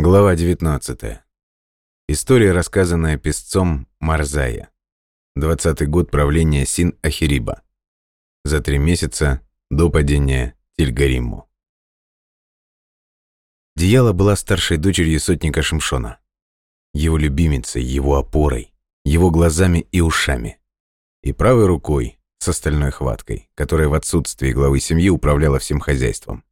Глава 19. История, рассказанная песцом Марзая. 20-й год правления Син-Ахириба. За три месяца до падения Тильгариму. Дияла была старшей дочерью сотника Шимшона. Его любимицей, его опорой, его глазами и ушами. И правой рукой с остальной хваткой, которая в отсутствии главы семьи управляла всем хозяйством.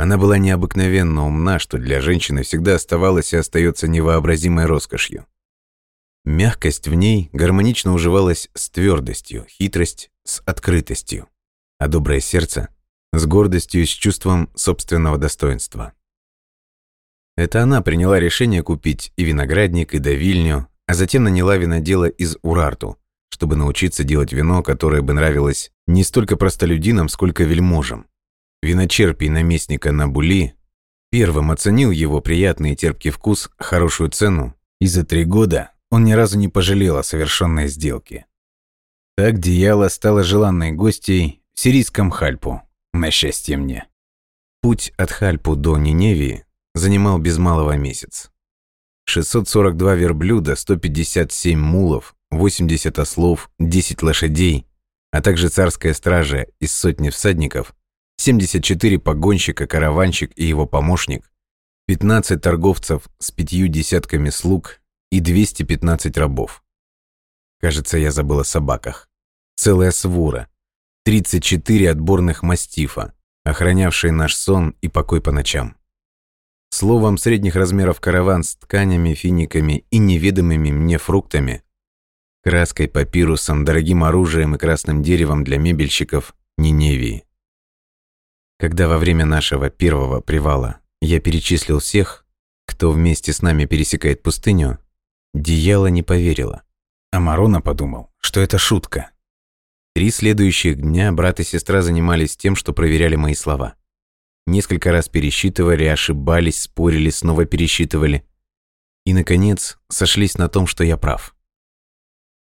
Она была необыкновенно умна, что для женщины всегда оставалась и остается невообразимой роскошью. Мягкость в ней гармонично уживалась с твердостью, хитрость с открытостью, а доброе сердце с гордостью и с чувством собственного достоинства. Это она приняла решение купить и виноградник, и давильню, а затем наняла винодела из Урарту, чтобы научиться делать вино, которое бы нравилось не столько простолюдинам, сколько вельможам. Виночерпий наместника Набули первым оценил его приятный и терпкий вкус, хорошую цену, и за три года он ни разу не пожалел о совершенной сделке. Так Дияла стала желанной гостьей в сирийском Хальпу, на счастье мне. Путь от Хальпу до Ниневии занимал без малого месяц. 642 верблюда, 157 мулов, 80 ослов, 10 лошадей, а также царская стража из сотни всадников 74 погонщика, караванщик и его помощник, 15 торговцев с пятью десятками слуг и 215 рабов. Кажется, я забыл о собаках. Целая свора. 34 отборных мастифа, охранявшие наш сон и покой по ночам. Словом, средних размеров караван с тканями, финиками и неведомыми мне фруктами, краской, папирусом, дорогим оружием и красным деревом для мебельщиков Ниневии. Когда во время нашего первого привала я перечислил всех, кто вместе с нами пересекает пустыню, Дияла не поверила. А Марона подумал, что это шутка. Три следующих дня брат и сестра занимались тем, что проверяли мои слова. Несколько раз пересчитывали, ошибались, спорили, снова пересчитывали. И, наконец, сошлись на том, что я прав.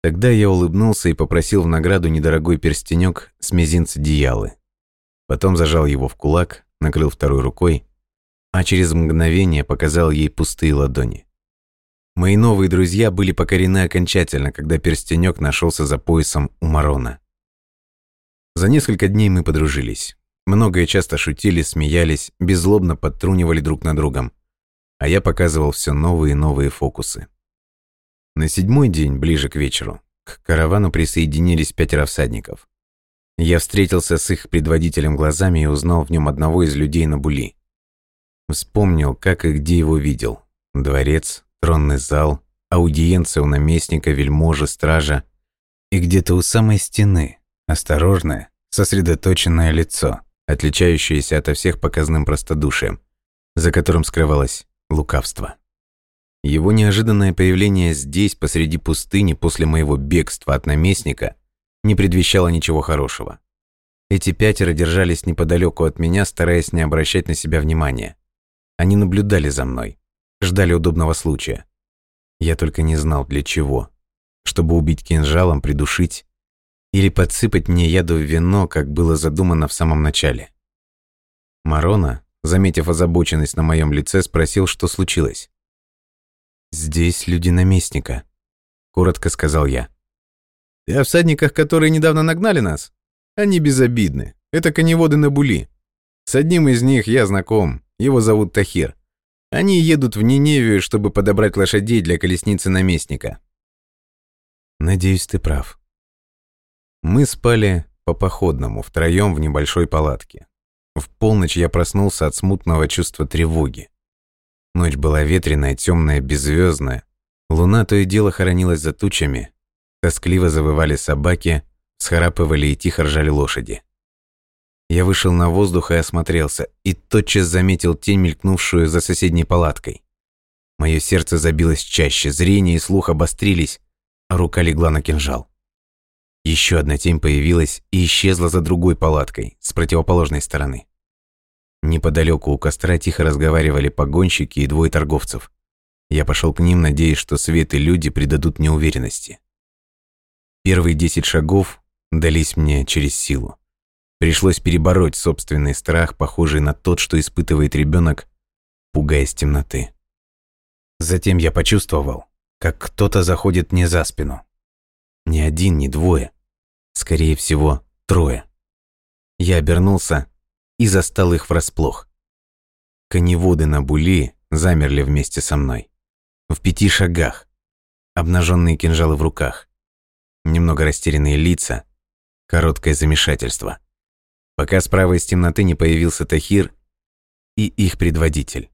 Тогда я улыбнулся и попросил в награду недорогой перстенек с мизинца Диялы. Потом зажал его в кулак, накрыл второй рукой, а через мгновение показал ей пустые ладони. Мои новые друзья были покорены окончательно, когда перстенек нашелся за поясом у Марона. За несколько дней мы подружились. Многое часто шутили, смеялись, беззлобно подтрунивали друг на другом. А я показывал все новые и новые фокусы. На седьмой день, ближе к вечеру, к каравану присоединились пятеро всадников. Я встретился с их предводителем глазами и узнал в нем одного из людей на Були. Вспомнил, как и где его видел. Дворец, тронный зал, аудиенция у наместника, вельможи, стража. И где-то у самой стены осторожное, сосредоточенное лицо, отличающееся ото всех показным простодушием, за которым скрывалось лукавство. Его неожиданное появление здесь, посреди пустыни, после моего бегства от наместника – не предвещало ничего хорошего. Эти пятеро держались неподалеку от меня, стараясь не обращать на себя внимания. Они наблюдали за мной, ждали удобного случая. Я только не знал для чего. Чтобы убить кинжалом, придушить или подсыпать мне яду в вино, как было задумано в самом начале. Марона, заметив озабоченность на моем лице, спросил, что случилось. «Здесь люди наместника», — коротко сказал я. Ты о всадниках, которые недавно нагнали нас? Они безобидны. Это коневоды на були. С одним из них я знаком. Его зовут Тахир. Они едут в Ниневию, чтобы подобрать лошадей для колесницы наместника. Надеюсь, ты прав. Мы спали по походному, втроем в небольшой палатке. В полночь я проснулся от смутного чувства тревоги. Ночь была ветреная, темная, беззвездная. Луна то и дело хоронилась за тучами, Тоскливо завывали собаки, схрапывали и тихо ржали лошади. Я вышел на воздух и осмотрелся, и тотчас заметил тень, мелькнувшую за соседней палаткой. Мое сердце забилось чаще, зрение и слух обострились, а рука легла на кинжал. Еще одна тень появилась и исчезла за другой палаткой, с противоположной стороны. Неподалеку у костра тихо разговаривали погонщики и двое торговцев. Я пошел к ним, надеясь, что свет и люди придадут мне уверенности. Первые десять шагов дались мне через силу. Пришлось перебороть собственный страх, похожий на тот, что испытывает ребенок, пугаясь темноты. Затем я почувствовал, как кто-то заходит мне за спину. Ни один, ни двое. Скорее всего, трое. Я обернулся и застал их врасплох. Коневоды на були замерли вместе со мной. В пяти шагах. Обнаженные кинжалы в руках. Немного растерянные лица. Короткое замешательство. Пока справа из темноты не появился Тахир и их предводитель.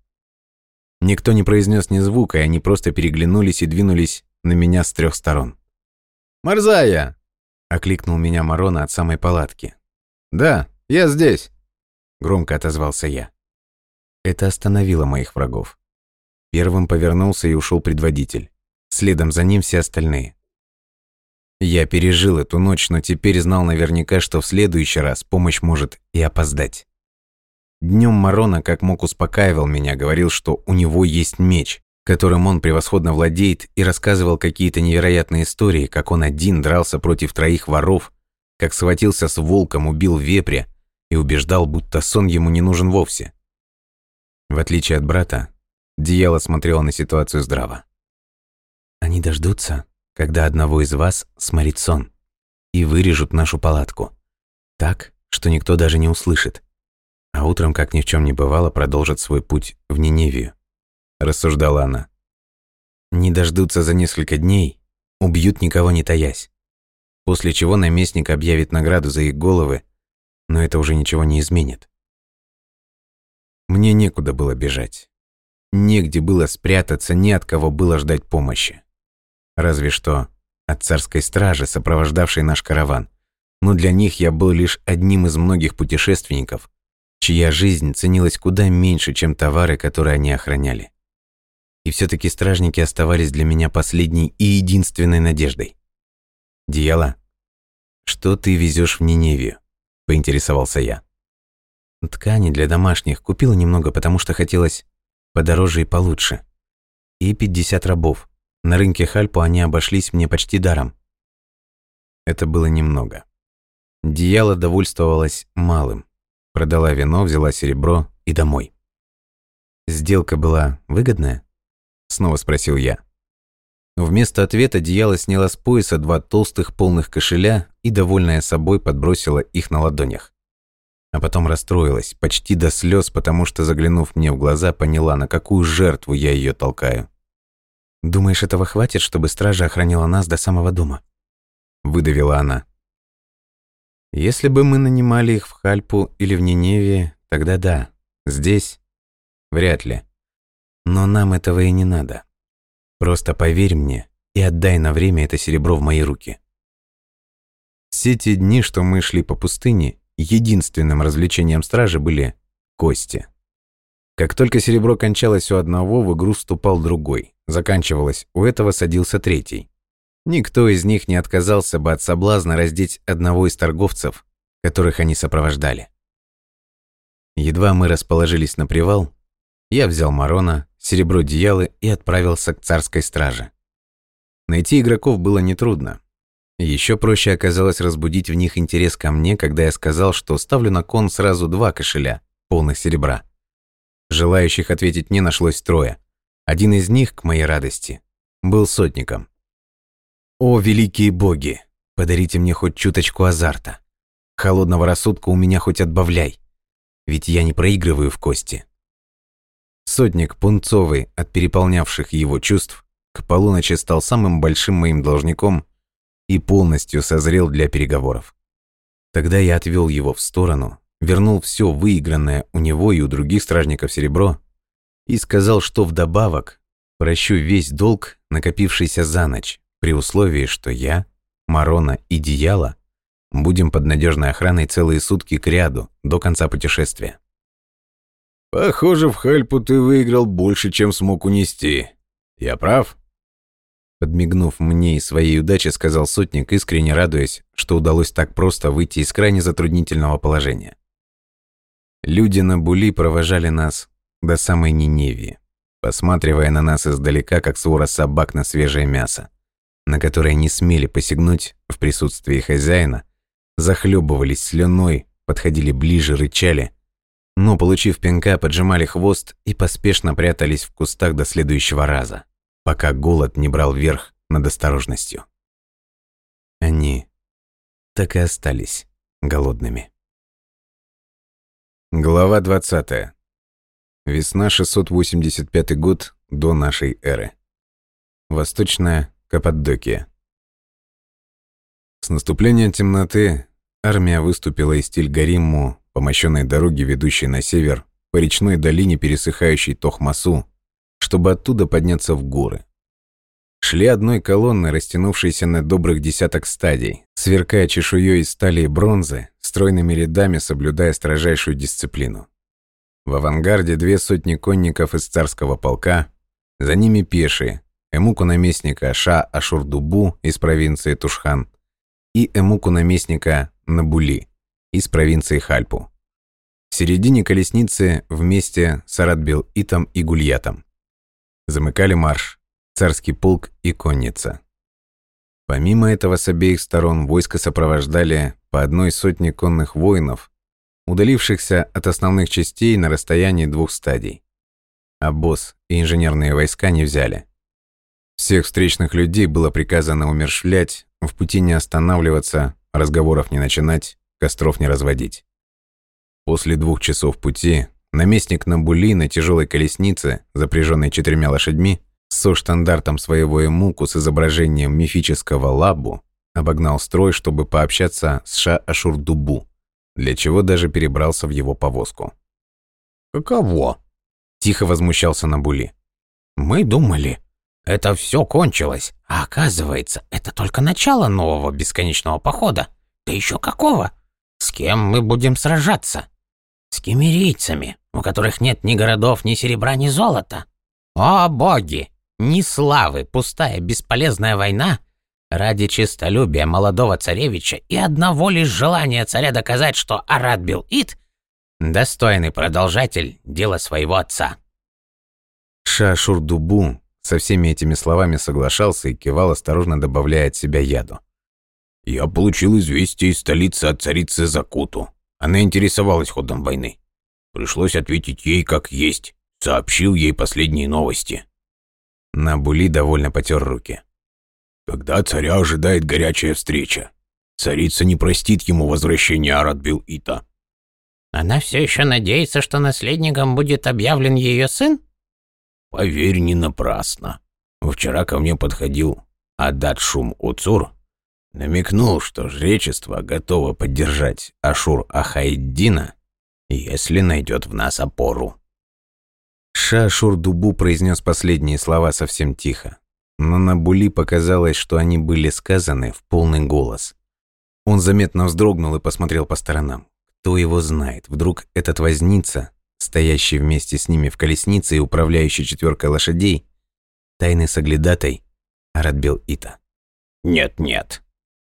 Никто не произнес ни звука, и они просто переглянулись и двинулись на меня с трех сторон. «Марзая!» — окликнул меня Марона от самой палатки. «Да, я здесь!» — громко отозвался я. Это остановило моих врагов. Первым повернулся и ушел предводитель. Следом за ним все остальные. Я пережил эту ночь, но теперь знал наверняка, что в следующий раз помощь может и опоздать. Днем Марона как мог успокаивал меня, говорил, что у него есть меч, которым он превосходно владеет, и рассказывал какие-то невероятные истории, как он один дрался против троих воров, как схватился с волком, убил вепря и убеждал, будто сон ему не нужен вовсе. В отличие от брата, Дияла смотрела на ситуацию здраво. «Они дождутся, когда одного из вас сморит сон, и вырежут нашу палатку. Так, что никто даже не услышит. А утром, как ни в чем не бывало, продолжат свой путь в Ниневию», – рассуждала она. «Не дождутся за несколько дней, убьют никого не таясь. После чего наместник объявит награду за их головы, но это уже ничего не изменит. Мне некуда было бежать. Негде было спрятаться, ни от кого было ждать помощи. Разве что от царской стражи, сопровождавшей наш караван. Но для них я был лишь одним из многих путешественников, чья жизнь ценилась куда меньше, чем товары, которые они охраняли. И все таки стражники оставались для меня последней и единственной надеждой. «Дияла, что ты везешь в Ниневию?» – поинтересовался я. Ткани для домашних купила немного, потому что хотелось подороже и получше. И 50 рабов. На рынке Хальпу они обошлись мне почти даром. Это было немного. Дияла довольствовалась малым. Продала вино, взяла серебро и домой. «Сделка была выгодная?» Снова спросил я. Вместо ответа Дияла сняла с пояса два толстых полных кошеля и, довольная собой, подбросила их на ладонях а потом расстроилась, почти до слез, потому что, заглянув мне в глаза, поняла, на какую жертву я ее толкаю. «Думаешь, этого хватит, чтобы стража охраняла нас до самого дома?» Выдавила она. «Если бы мы нанимали их в Хальпу или в Ниневе, тогда да. Здесь? Вряд ли. Но нам этого и не надо. Просто поверь мне и отдай на время это серебро в мои руки». Все те дни, что мы шли по пустыне, единственным развлечением стражи были кости. Как только серебро кончалось у одного, в игру вступал другой. Заканчивалось, у этого садился третий. Никто из них не отказался бы от соблазна раздеть одного из торговцев, которых они сопровождали. Едва мы расположились на привал, я взял Марона, серебро Диялы и отправился к царской страже. Найти игроков было нетрудно. Еще проще оказалось разбудить в них интерес ко мне, когда я сказал, что ставлю на кон сразу два кошеля, полных серебра. Желающих ответить не нашлось трое. Один из них, к моей радости, был сотником. «О, великие боги! Подарите мне хоть чуточку азарта. Холодного рассудка у меня хоть отбавляй. Ведь я не проигрываю в кости». Сотник, пунцовый от переполнявших его чувств, к полуночи стал самым большим моим должником и полностью созрел для переговоров. Тогда я отвел его в сторону, вернул все выигранное у него и у других стражников серебро и сказал, что вдобавок прощу весь долг, накопившийся за ночь, при условии, что я, Марона и Дияла будем под надежной охраной целые сутки к ряду до конца путешествия. «Похоже, в Хальпу ты выиграл больше, чем смог унести. Я прав?» Подмигнув мне и своей удачи, сказал сотник, искренне радуясь, что удалось так просто выйти из крайне затруднительного положения. Люди на Були провожали нас до самой Ниневии, посматривая на нас издалека, как свора собак на свежее мясо, на которое не смели посягнуть в присутствии хозяина, захлебывались слюной, подходили ближе, рычали, но, получив пинка, поджимали хвост и поспешно прятались в кустах до следующего раза, пока голод не брал верх над осторожностью. Они так и остались голодными. Глава 20. Весна 685 год до нашей эры. Восточная Каппадокия. С наступлением темноты армия выступила из Тильгаримму по мощенной дороге, ведущей на север, по речной долине, пересыхающей Тохмасу, чтобы оттуда подняться в горы. Шли одной колонной, растянувшейся на добрых десяток стадий, сверкая чешуей из стали и бронзы, стройными рядами соблюдая строжайшую дисциплину. В авангарде две сотни конников из царского полка, за ними пешие, эмуку наместника Ша Ашурдубу из провинции Тушхан и эмуку наместника Набули из провинции Хальпу. В середине колесницы вместе с Арадбил-Итом и Гульятом. Замыкали марш царский полк и конница. Помимо этого с обеих сторон войско сопровождали по одной сотне конных воинов, удалившихся от основных частей на расстоянии двух стадий. А босс и инженерные войска не взяли. Всех встречных людей было приказано умершвлять, в пути не останавливаться, разговоров не начинать, костров не разводить. После двух часов пути наместник Набули на тяжелой колеснице, запряженной четырьмя лошадьми, со штандартом своего эмуку с изображением мифического лабу, обогнал строй, чтобы пообщаться с Ша-Ашурдубу, для чего даже перебрался в его повозку. «Каково?» – тихо возмущался Набули. «Мы думали, это все кончилось, а оказывается, это только начало нового бесконечного похода. Да еще какого? С кем мы будем сражаться? С кемерийцами, у которых нет ни городов, ни серебра, ни золота. О боги! Ни славы, пустая, бесполезная война ради честолюбия молодого царевича и одного лишь желания царя доказать, что Арат Бил-Ит – достойный продолжатель дела своего отца. Ша-Шурдубу со всеми этими словами соглашался и кивал, осторожно добавляя от себя яду. «Я получил известие из столицы от царицы Закуту. Она интересовалась ходом войны. Пришлось ответить ей как есть. Сообщил ей последние новости». Набули довольно потер руки. «Когда царя ожидает горячая встреча, царица не простит ему возвращения Аратбил-Ита». «Она все еще надеется, что наследником будет объявлен ее сын?» «Поверь, не напрасно. Вчера ко мне подходил Адат Шум Уцур, намекнул, что жречество готово поддержать Ашур Ахайддина, если найдет в нас опору». Ша-Шур-Дубу произнес последние слова совсем тихо, но на Були показалось, что они были сказаны в полный голос. Он заметно вздрогнул и посмотрел по сторонам. Кто его знает, вдруг этот возница, стоящий вместе с ними в колеснице и управляющий четверкой лошадей, тайный соглядатай Арадбел Ита. «Нет-нет».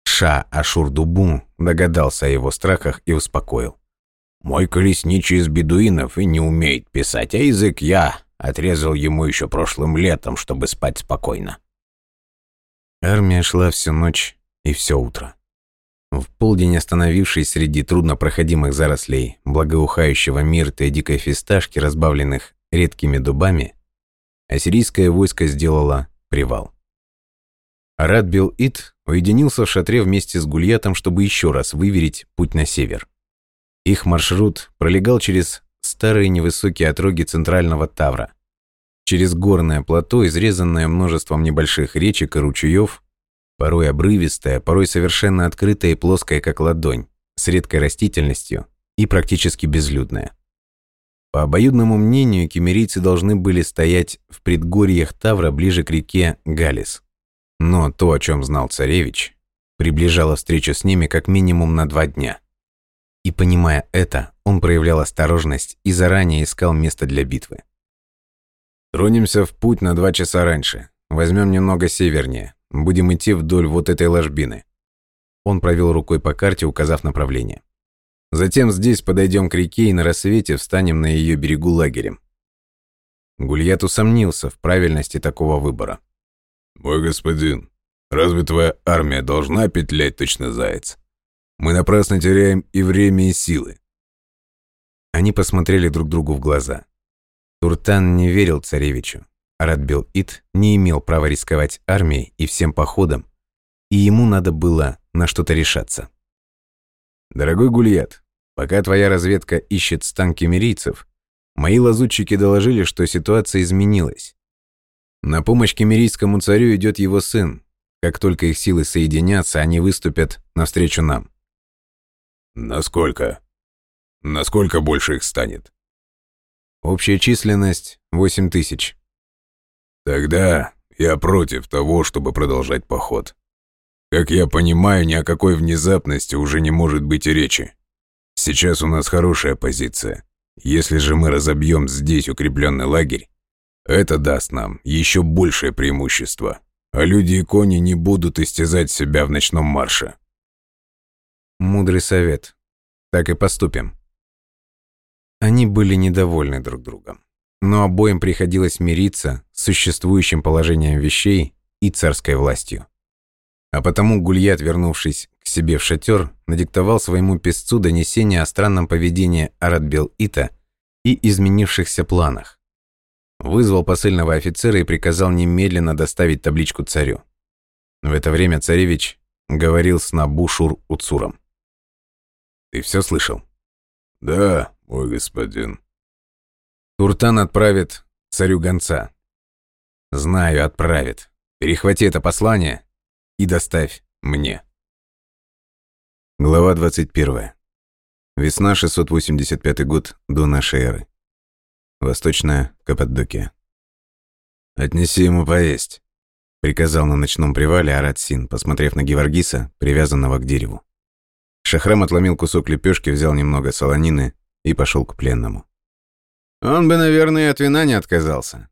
Ша-Ашур-Дубу догадался о его страхах и успокоил. Мой колесничий из бедуинов и не умеет писать, а язык я отрезал ему еще прошлым летом, чтобы спать спокойно. Армия шла всю ночь и все утро. В полдень остановившись среди труднопроходимых зарослей благоухающего мирта и дикой фисташки, разбавленных редкими дубами, ассирийское войско сделало привал. Арат Бел-Ит уединился в шатре вместе с Гульятом, чтобы еще раз выверить путь на север. Их маршрут пролегал через старые невысокие отроги центрального Тавра, через горное плато, изрезанное множеством небольших речек и ручеев, порой обрывистое, порой совершенно открытое и плоское, как ладонь, с редкой растительностью и практически безлюдное. По обоюдному мнению, кемерийцы должны были стоять в предгорьях Тавра ближе к реке Галис. Но то, о чем знал царевич, приближало встречу с ними как минимум на два дня. И понимая это, он проявлял осторожность и заранее искал место для битвы. «Тронемся в путь на два часа раньше. Возьмем немного севернее. Будем идти вдоль вот этой ложбины». Он провел рукой по карте, указав направление. «Затем здесь подойдем к реке и на рассвете встанем на ее берегу лагерем». Гульят усомнился в правильности такого выбора. «Мой господин, разве твоя армия должна петлять точно заяц? Мы напрасно теряем и время, и силы. Они посмотрели друг другу в глаза. Туртан не верил царевичу. Радбил-Ит не имел права рисковать армией и всем походом, и ему надо было на что-то решаться. «Дорогой Гульят, пока твоя разведка ищет стан кемерийцев, мои лазутчики доложили, что ситуация изменилась. На помощь кемерийскому царю идет его сын. Как только их силы соединятся, они выступят навстречу нам». «Насколько? Насколько больше их станет?» «Общая численность – 8 тысяч». «Тогда я против того, чтобы продолжать поход. Как я понимаю, ни о какой внезапности уже не может быть и речи. Сейчас у нас хорошая позиция. Если же мы разобьем здесь укрепленный лагерь, это даст нам еще большее преимущество, а люди и кони не будут истязать себя в ночном марше. Мудрый совет. Так и поступим. Они были недовольны друг другом, но обоим приходилось мириться с существующим положением вещей и царской властью. А потому Гульят, вернувшись к себе в шатер, надиктовал своему песцу донесение о странном поведении Аратбел-Ита и изменившихся планах. Вызвал посыльного офицера и приказал немедленно доставить табличку царю. В это время царевич говорил с Набушур-Уцуром. «Ты все слышал?» «Да, мой господин». «Туртан отправит царю гонца». «Знаю, отправит. Перехвати это послание и доставь мне. Глава 21. Весна 685 год до нашей эры. Восточная Каппадокия. «Отнеси ему поесть», — приказал на ночном привале Арат-Син, посмотрев на Геворгиса, привязанного к дереву. Шахрам отломил кусок лепешки, взял немного солонины и пошел к пленному. «Он бы, наверное, от вина не отказался»,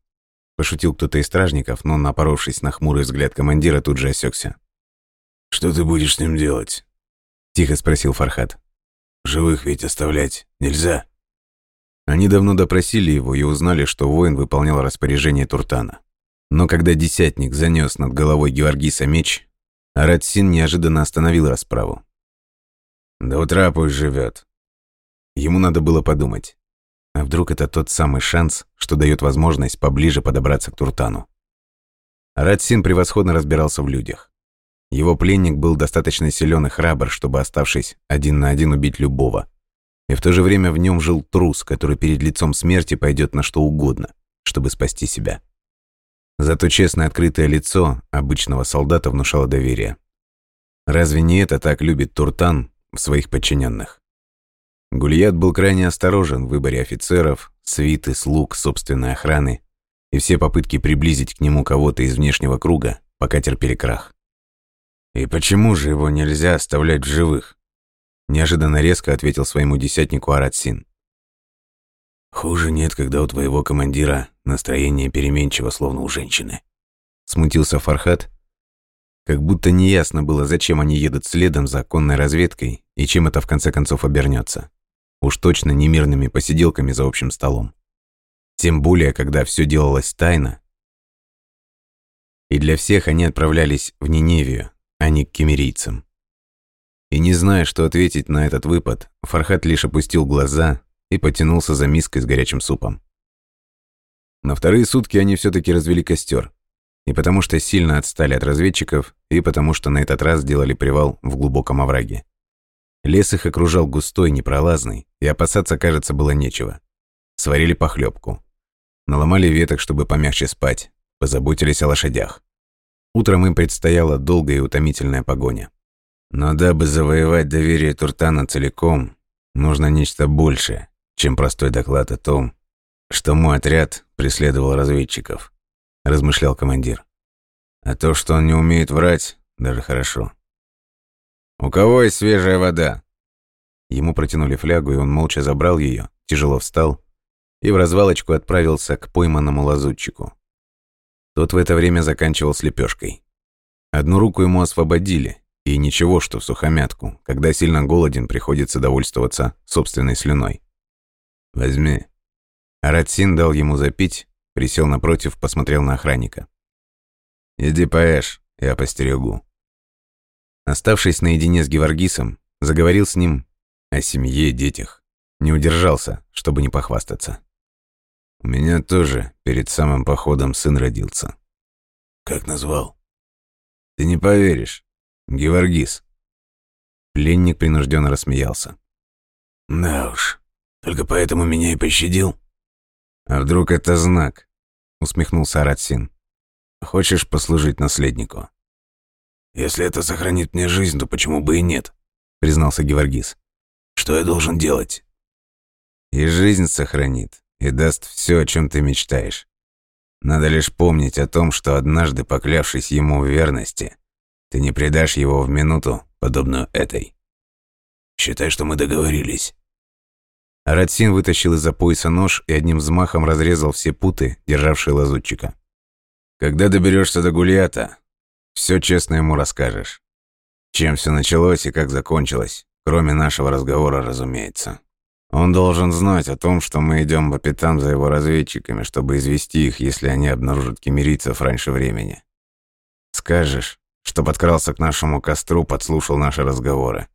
Пошутил кто-то из стражников, но, напоровшись на хмурый взгляд командира, тут же осекся. «Что ты будешь с ним делать?» Тихо спросил Фархат. «Живых ведь оставлять нельзя». Они давно допросили его и узнали, что воин выполнял распоряжение Туртана. Но когда десятник занес над головой Георгиса меч, Аратсин неожиданно остановил расправу. «До утра пусть живет. Ему надо было подумать. А вдруг это тот самый шанс, что дает возможность поближе подобраться к Туртану? Радсин превосходно разбирался в людях. Его пленник был достаточно силен и храбр, чтобы, оставшись один на один, убить любого. И в то же время в нем жил трус, который перед лицом смерти пойдет на что угодно, чтобы спасти себя. Зато честное открытое лицо обычного солдата внушало доверие. Разве не это так любит Туртан в своих подчиненных? Гульят был крайне осторожен в выборе офицеров, свиты, слуг, собственной охраны, и все попытки приблизить к нему кого-то из внешнего круга пока терпели крах. «И почему же его нельзя оставлять в живых?» Неожиданно резко ответил своему десятнику Аратсин. «Хуже нет, когда у твоего командира настроение переменчиво, словно у женщины». Смутился Фархат, как будто неясно было, зачем они едут следом за конной разведкой и чем это в конце концов обернется. Уж точно не мирными посиделками за общим столом. Тем более, когда все делалось тайно. И для всех они отправлялись в Ниневию, а не к кемерийцам. И не зная, что ответить на этот выпад, Фархат лишь опустил глаза и потянулся за миской с горячим супом. На вторые сутки они все таки развели костер, И потому что сильно отстали от разведчиков, и потому что на этот раз сделали привал в глубоком овраге. Лес их окружал густой, непролазный, и опасаться, кажется, было нечего. Сварили похлебку. Наломали веток, чтобы помягче спать. Позаботились о лошадях. Утром им предстояла долгая и утомительная погоня. Но дабы завоевать доверие Туртана целиком, нужно нечто большее, чем простой доклад о том, что мой отряд преследовал разведчиков, размышлял командир. А то, что он не умеет врать, даже хорошо. «У кого есть свежая вода?» Ему протянули флягу, и он молча забрал ее, тяжело встал и в развалочку отправился к пойманному лазутчику. Тот в это время заканчивал с лепешкой. Одну руку ему освободили, и ничего, что в сухомятку, когда сильно голоден, приходится довольствоваться собственной слюной. «Возьми». Аратсин дал ему запить, присел напротив, посмотрел на охранника. «Иди поешь, я постерегу». Оставшись наедине с Геворгисом, заговорил с ним о семье и детях. не удержался, чтобы не похвастаться. У меня тоже перед самым походом сын родился. Как назвал? Ты не поверишь. Геворгис. Пленник принужденно рассмеялся. Да уж, только поэтому меня и пощадил. А вдруг это знак? Усмехнулся Аратсин. Хочешь послужить наследнику? Если это сохранит мне жизнь, то почему бы и нет? Признался Геворгис. Что я должен делать? И жизнь сохранит, и даст все, о чем ты мечтаешь. Надо лишь помнить о том, что однажды, поклявшись ему в верности, ты не предашь его в минуту, подобную этой. Считай, что мы договорились. Аратсин вытащил из-за пояса нож и одним взмахом разрезал все путы, державшие лазутчика. Когда доберешься до Гулиата, все честно ему расскажешь. Чем все началось и как закончилось, кроме нашего разговора, разумеется. Он должен знать о том, что мы идем по пятам за его разведчиками, чтобы извести их, если они обнаружат кемерийцев раньше времени. Скажешь, что подкрался к нашему костру, подслушал наши разговоры.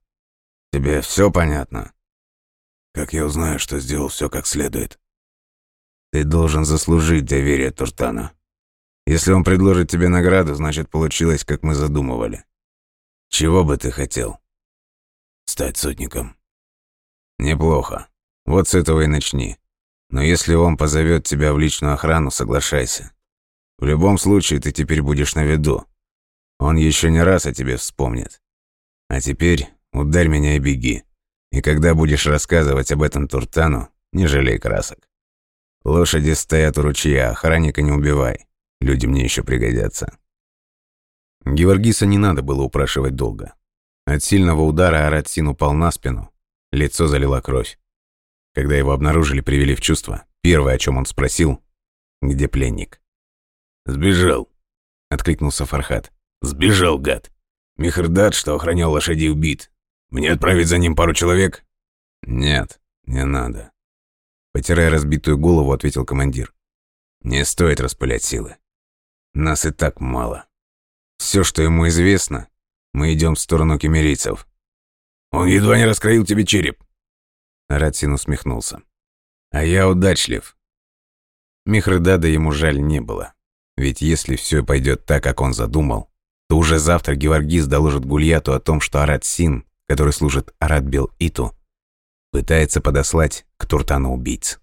Тебе все понятно? Как я узнаю, что сделал все как следует? Ты должен заслужить доверие Туртана. Если он предложит тебе награду, значит, получилось, как мы задумывали. Чего бы ты хотел? Стать сотником. Неплохо. Вот с этого и начни. Но если он позовет тебя в личную охрану, соглашайся. В любом случае, ты теперь будешь на виду. Он еще не раз о тебе вспомнит. А теперь ударь меня и беги. И когда будешь рассказывать об этом Туртану, не жалей красок. Лошади стоят у ручья, охранника не убивай. Люди мне еще пригодятся. Геворгиса не надо было упрашивать долго. От сильного удара Аратсин упал на спину, лицо залила кровь. Когда его обнаружили, привели в чувство, первое, о чем он спросил, где пленник. «Сбежал», — откликнулся Фархат. «Сбежал, гад. Михрдат, что охранял лошадей, убит. Мне отправить за ним пару человек?» «Нет, не надо», — потирая разбитую голову, ответил командир. «Не стоит распылять силы. Нас и так мало. Все, что ему известно, мы идем в сторону кемерийцев. Он едва не раскроил тебе череп. Ратсин усмехнулся. А я удачлив. Михрдада ему жаль не было. Ведь если все пойдет так, как он задумал, то уже завтра Геворгис доложит Гульяту о том, что Арат-Син, который служит Арат-Бел-Иту, пытается подослать к Туртану убийц.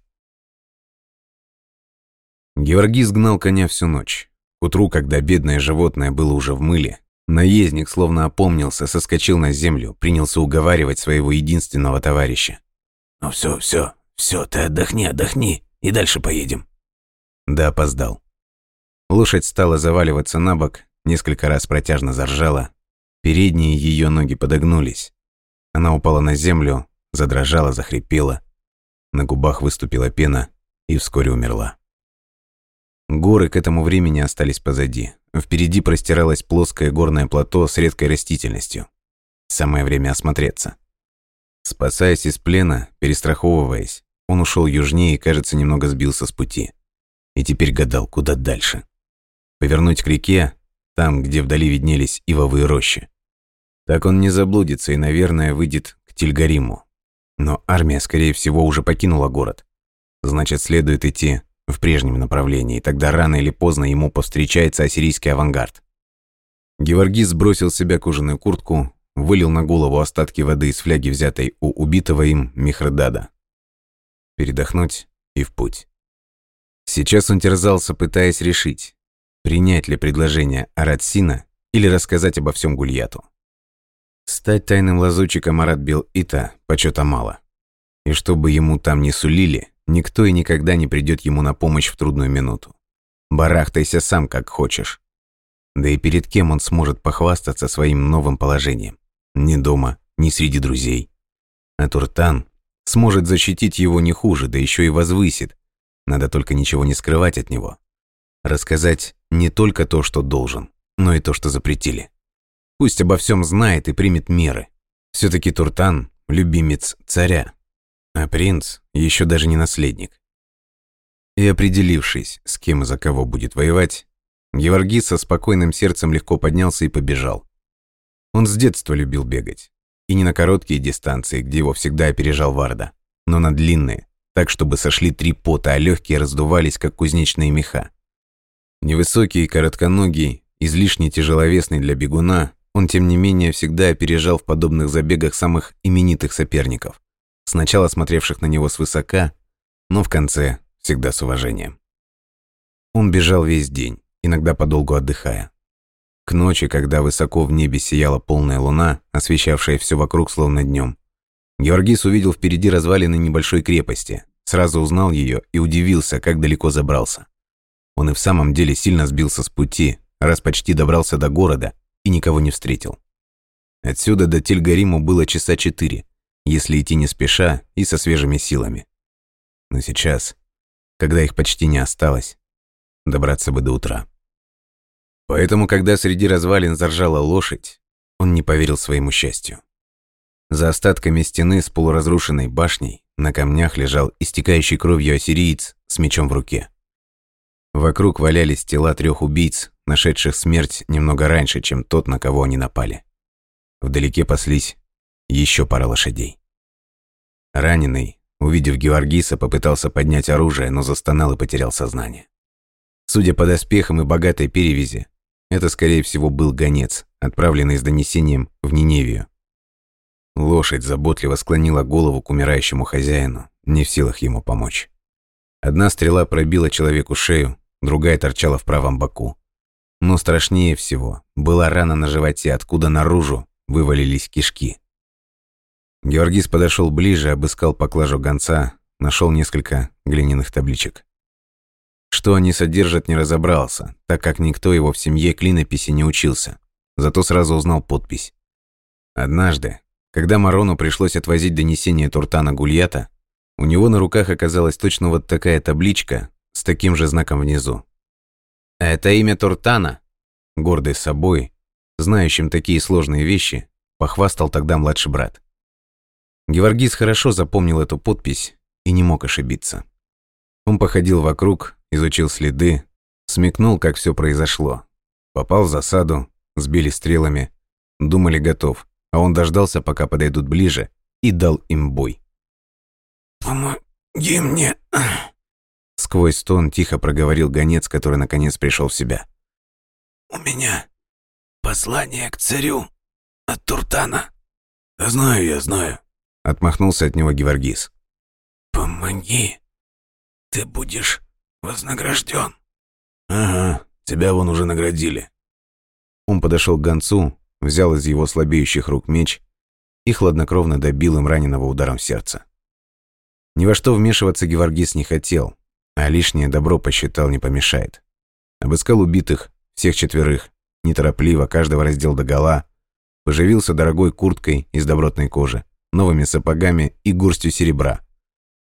Геворгис гнал коня всю ночь. К утру, когда бедное животное было уже в мыле, наездник словно опомнился, соскочил на землю, принялся уговаривать своего единственного товарища. «Ну все, все, все, ты отдохни, отдохни, и дальше поедем». Да опоздал. Лошадь стала заваливаться на бок, несколько раз протяжно заржала. Передние ее ноги подогнулись. Она упала на землю, задрожала, захрипела. На губах выступила пена и вскоре умерла. Горы к этому времени остались позади. Впереди простиралось плоское горное плато с редкой растительностью. Самое время осмотреться. Спасаясь из плена, перестраховываясь, он ушел южнее и, кажется, немного сбился с пути. И теперь гадал, куда дальше. Повернуть к реке, там, где вдали виднелись ивовые рощи. Так он не заблудится и, наверное, выйдет к Тильгариму. Но армия, скорее всего, уже покинула город. Значит, следует идти в прежнем направлении, тогда рано или поздно ему повстречается ассирийский авангард. Геворгис сбросил с себя кожаную куртку, вылил на голову остатки воды из фляги, взятой у убитого им Михредада. Передохнуть и в путь. Сейчас он терзался, пытаясь решить, принять ли предложение Аратсина или рассказать обо всем Гульяту. Стать тайным лазутчиком Арат Бел-Ита почета мало. И чтобы ему там не сулили, Никто и никогда не придет ему на помощь в трудную минуту. Барахтайся сам, как хочешь. Да и перед кем он сможет похвастаться своим новым положением? Ни дома, ни среди друзей. А Туртан сможет защитить его не хуже, да еще и возвысит. Надо только ничего не скрывать от него. Рассказать не только то, что должен, но и то, что запретили. Пусть обо всем знает и примет меры. все таки Туртан – любимец царя, а принц еще даже не наследник. И определившись, с кем и за кого будет воевать, Геворгис со спокойным сердцем легко поднялся и побежал. Он с детства любил бегать. И не на короткие дистанции, где его всегда опережал Варда, но на длинные, так, чтобы сошли три пота, а легкие раздувались, как кузнечные меха. Невысокий, коротконогий, излишне тяжеловесный для бегуна, он, тем не менее, всегда опережал в подобных забегах самых именитых соперников, сначала смотревших на него свысока, но в конце всегда с уважением. Он бежал весь день, иногда подолгу отдыхая. К ночи, когда высоко в небе сияла полная луна, освещавшая все вокруг словно днем, Георгис увидел впереди развалины небольшой крепости, сразу узнал ее и удивился, как далеко забрался. Он и в самом деле сильно сбился с пути, раз почти добрался до города и никого не встретил. Отсюда до Тельгариму было часа четыре, если идти не спеша и со свежими силами. Но сейчас, когда их почти не осталось, добраться бы до утра. Поэтому, когда среди развалин заржала лошадь, он не поверил своему счастью. За остатками стены с полуразрушенной башней на камнях лежал истекающий кровью ассириец с мечом в руке. Вокруг валялись тела трех убийц, нашедших смерть немного раньше, чем тот, на кого они напали. Вдалеке паслись еще пара лошадей. Раненый, увидев Георгиса, попытался поднять оружие, но застонал и потерял сознание. Судя по доспехам и богатой перевязи, это, скорее всего, был гонец, отправленный с донесением в Ниневию. Лошадь заботливо склонила голову к умирающему хозяину, не в силах ему помочь. Одна стрела пробила человеку шею, другая торчала в правом боку. Но страшнее всего была рана на животе, откуда наружу вывалились кишки. Георгис подошел ближе, обыскал поклажу гонца, нашел несколько глиняных табличек. Что они содержат, не разобрался, так как никто его в семье клинописи не учился. Зато сразу узнал подпись. Однажды, когда Марону пришлось отвозить донесение Туртана Гульята, у него на руках оказалась точно вот такая табличка с таким же знаком внизу. «Это имя Туртана», гордый собой, знающим такие сложные вещи, похвастал тогда младший брат. Геворгис хорошо запомнил эту подпись и не мог ошибиться. Он походил вокруг, изучил следы, смекнул, как все произошло. Попал в засаду, сбили стрелами, думали готов, а он дождался, пока подойдут ближе, и дал им бой. «Помоги мне!» Сквозь стон тихо проговорил гонец, который наконец пришел в себя. «У меня послание к царю от Туртана». «Да знаю я, знаю», — отмахнулся от него Геворгис. «Помоги, ты будешь Вознагражден. Ага, тебя вон уже наградили. Он подошел к гонцу, взял из его слабеющих рук меч и хладнокровно добил им раненого ударом в сердце. Ни во что вмешиваться Геворгис не хотел, а лишнее добро посчитал не помешает. Обыскал убитых, всех четверых, неторопливо, каждого раздел догола, поживился дорогой курткой из добротной кожи, новыми сапогами и горстью серебра,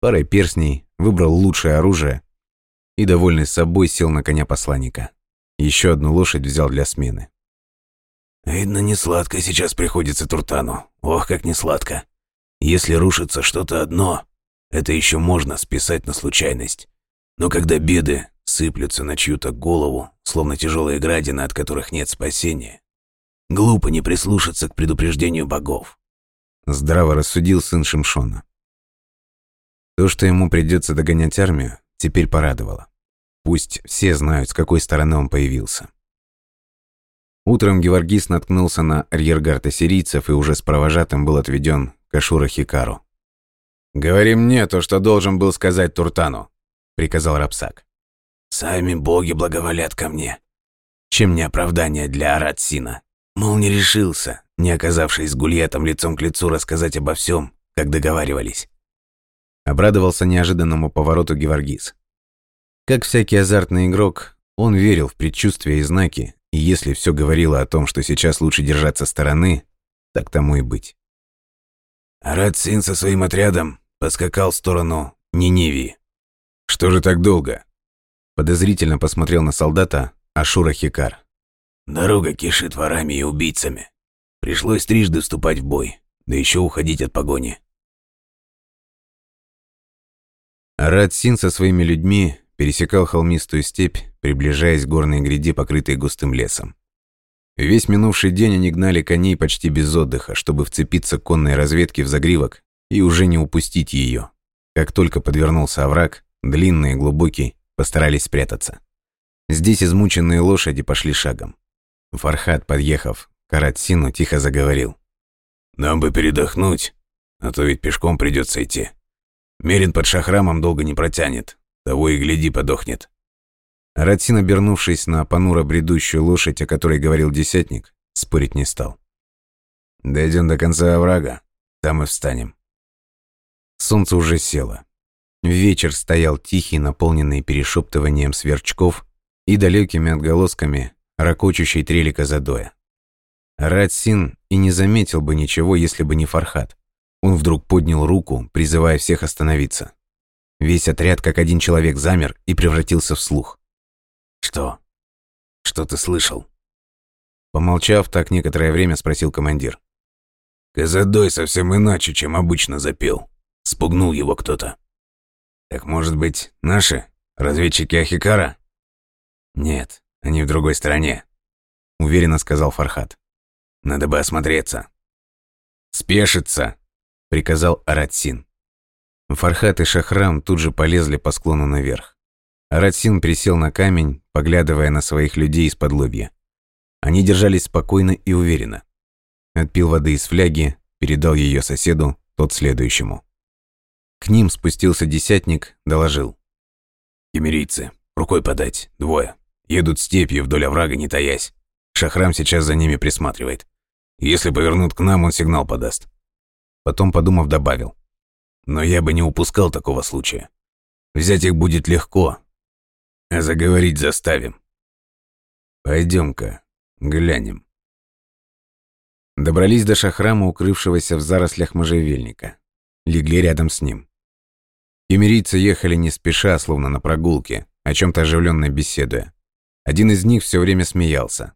парой перстней, выбрал лучшее оружие и, довольный собой, сел на коня посланника. Еще одну лошадь взял для смены. «Видно, не сладко сейчас приходится Туртану. Ох, как не сладко. Если рушится что-то одно, это еще можно списать на случайность. Но когда беды сыплются на чью-то голову, словно тяжелые градины, от которых нет спасения, глупо не прислушаться к предупреждению богов». Здраво рассудил сын Шимшона. То, что ему придется догонять армию, теперь порадовало. Пусть все знают, с какой стороны он появился. Утром Геворгис наткнулся на арьергард ассирийцев и уже с провожатым был отведен к Ашура Хикару. «Говори мне то, что должен был сказать Туртану», — приказал Рапсак. «Сами боги благоволят ко мне. Чем не оправдание для Аратсина? Мол, не решился, не оказавшись с Гульетом лицом к лицу, рассказать обо всем, как договаривались. Обрадовался неожиданному повороту Геворгис. Как всякий азартный игрок, он верил в предчувствия и знаки, и если все говорило о том, что сейчас лучше держаться стороны, так тому и быть. Арат Син со своим отрядом поскакал в сторону Ниневии. «Что же так долго?» Подозрительно посмотрел на солдата Ашура Хикар. «Дорога кишит ворами и убийцами. Пришлось трижды вступать в бой, да еще уходить от погони. Арат Син со своими людьми пересекал холмистую степь, приближаясь к горной гряде, покрытой густым лесом. Весь минувший день они гнали коней почти без отдыха, чтобы вцепиться конной разведке в загривок и уже не упустить ее, Как только подвернулся овраг, длинный и глубокий, постарались спрятаться. Здесь измученные лошади пошли шагом. Фархат, подъехав к Аратсину, тихо заговорил. «Нам бы передохнуть, а то ведь пешком придется идти. Мерин под шахрамом долго не протянет, того и гляди подохнет». Аратсин, обернувшись на понуро бредущую лошадь, о которой говорил десятник, спорить не стал. «Дойдем до конца оврага, там и встанем». Солнце уже село. Вечер стоял тихий, наполненный перешептыванием сверчков и далекими отголосками ракочущей трели Казадоя. Радсин и не заметил бы ничего, если бы не Фархат. Он вдруг поднял руку, призывая всех остановиться. Весь отряд, как один человек, замер и превратился в слух. «Что? Что ты слышал?» Помолчав так некоторое время, спросил командир. «Казадой совсем иначе, чем обычно запел. Спугнул его кто-то». «Так, может быть, наши? Разведчики Ахикара?» «Нет, они в другой стороне», — уверенно сказал Фархат. «Надо бы осмотреться». «Спешиться!» — приказал Аратсин. Фархат и Шахрам тут же полезли по склону наверх. Аратсин присел на камень, поглядывая на своих людей из-под лобья. Они держались спокойно и уверенно. Отпил воды из фляги, передал ее соседу, тот следующему. К ним спустился десятник, доложил. «Кемерийцы, рукой подать, двое. Едут степью вдоль оврага, не таясь. Шахрам сейчас за ними присматривает. Если повернут к нам, он сигнал подаст». Потом, подумав, добавил. «Но я бы не упускал такого случая. Взять их будет легко, а заговорить заставим. Пойдем-ка, глянем». Добрались до шахрама, укрывшегося в зарослях можжевельника. Легли рядом с ним. Кемерийцы ехали не спеша, словно на прогулке, о чем-то оживленно беседуя. Один из них все время смеялся.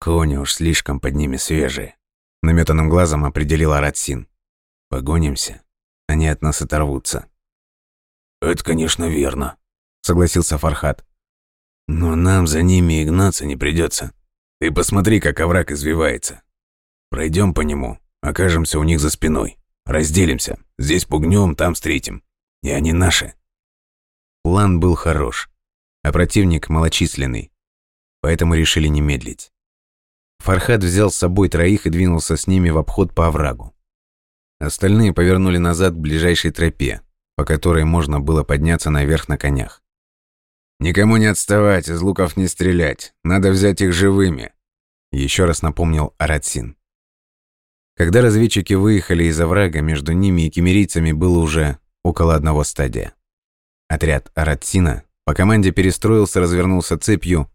«Кони уж слишком под ними свежие», — наметанным глазом определил Аратсин. «Погонимся, они от нас оторвутся». «Это, конечно, верно», — согласился Фархат. «Но нам за ними и гнаться не придется. Ты посмотри, как овраг извивается. Пройдем по нему, окажемся у них за спиной, разделимся, здесь пугнем, там встретим. И они наши. План был хорош, а противник малочисленный, поэтому решили не медлить. Фархад взял с собой троих и двинулся с ними в обход по оврагу. Остальные повернули назад к ближайшей тропе, по которой можно было подняться наверх на конях. «Никому не отставать, из луков не стрелять, надо взять их живыми», еще раз напомнил Аратсин. Когда разведчики выехали из оврага, между ними и кемерийцами было уже около одного стадия. Отряд Аратсина по команде перестроился, развернулся цепью,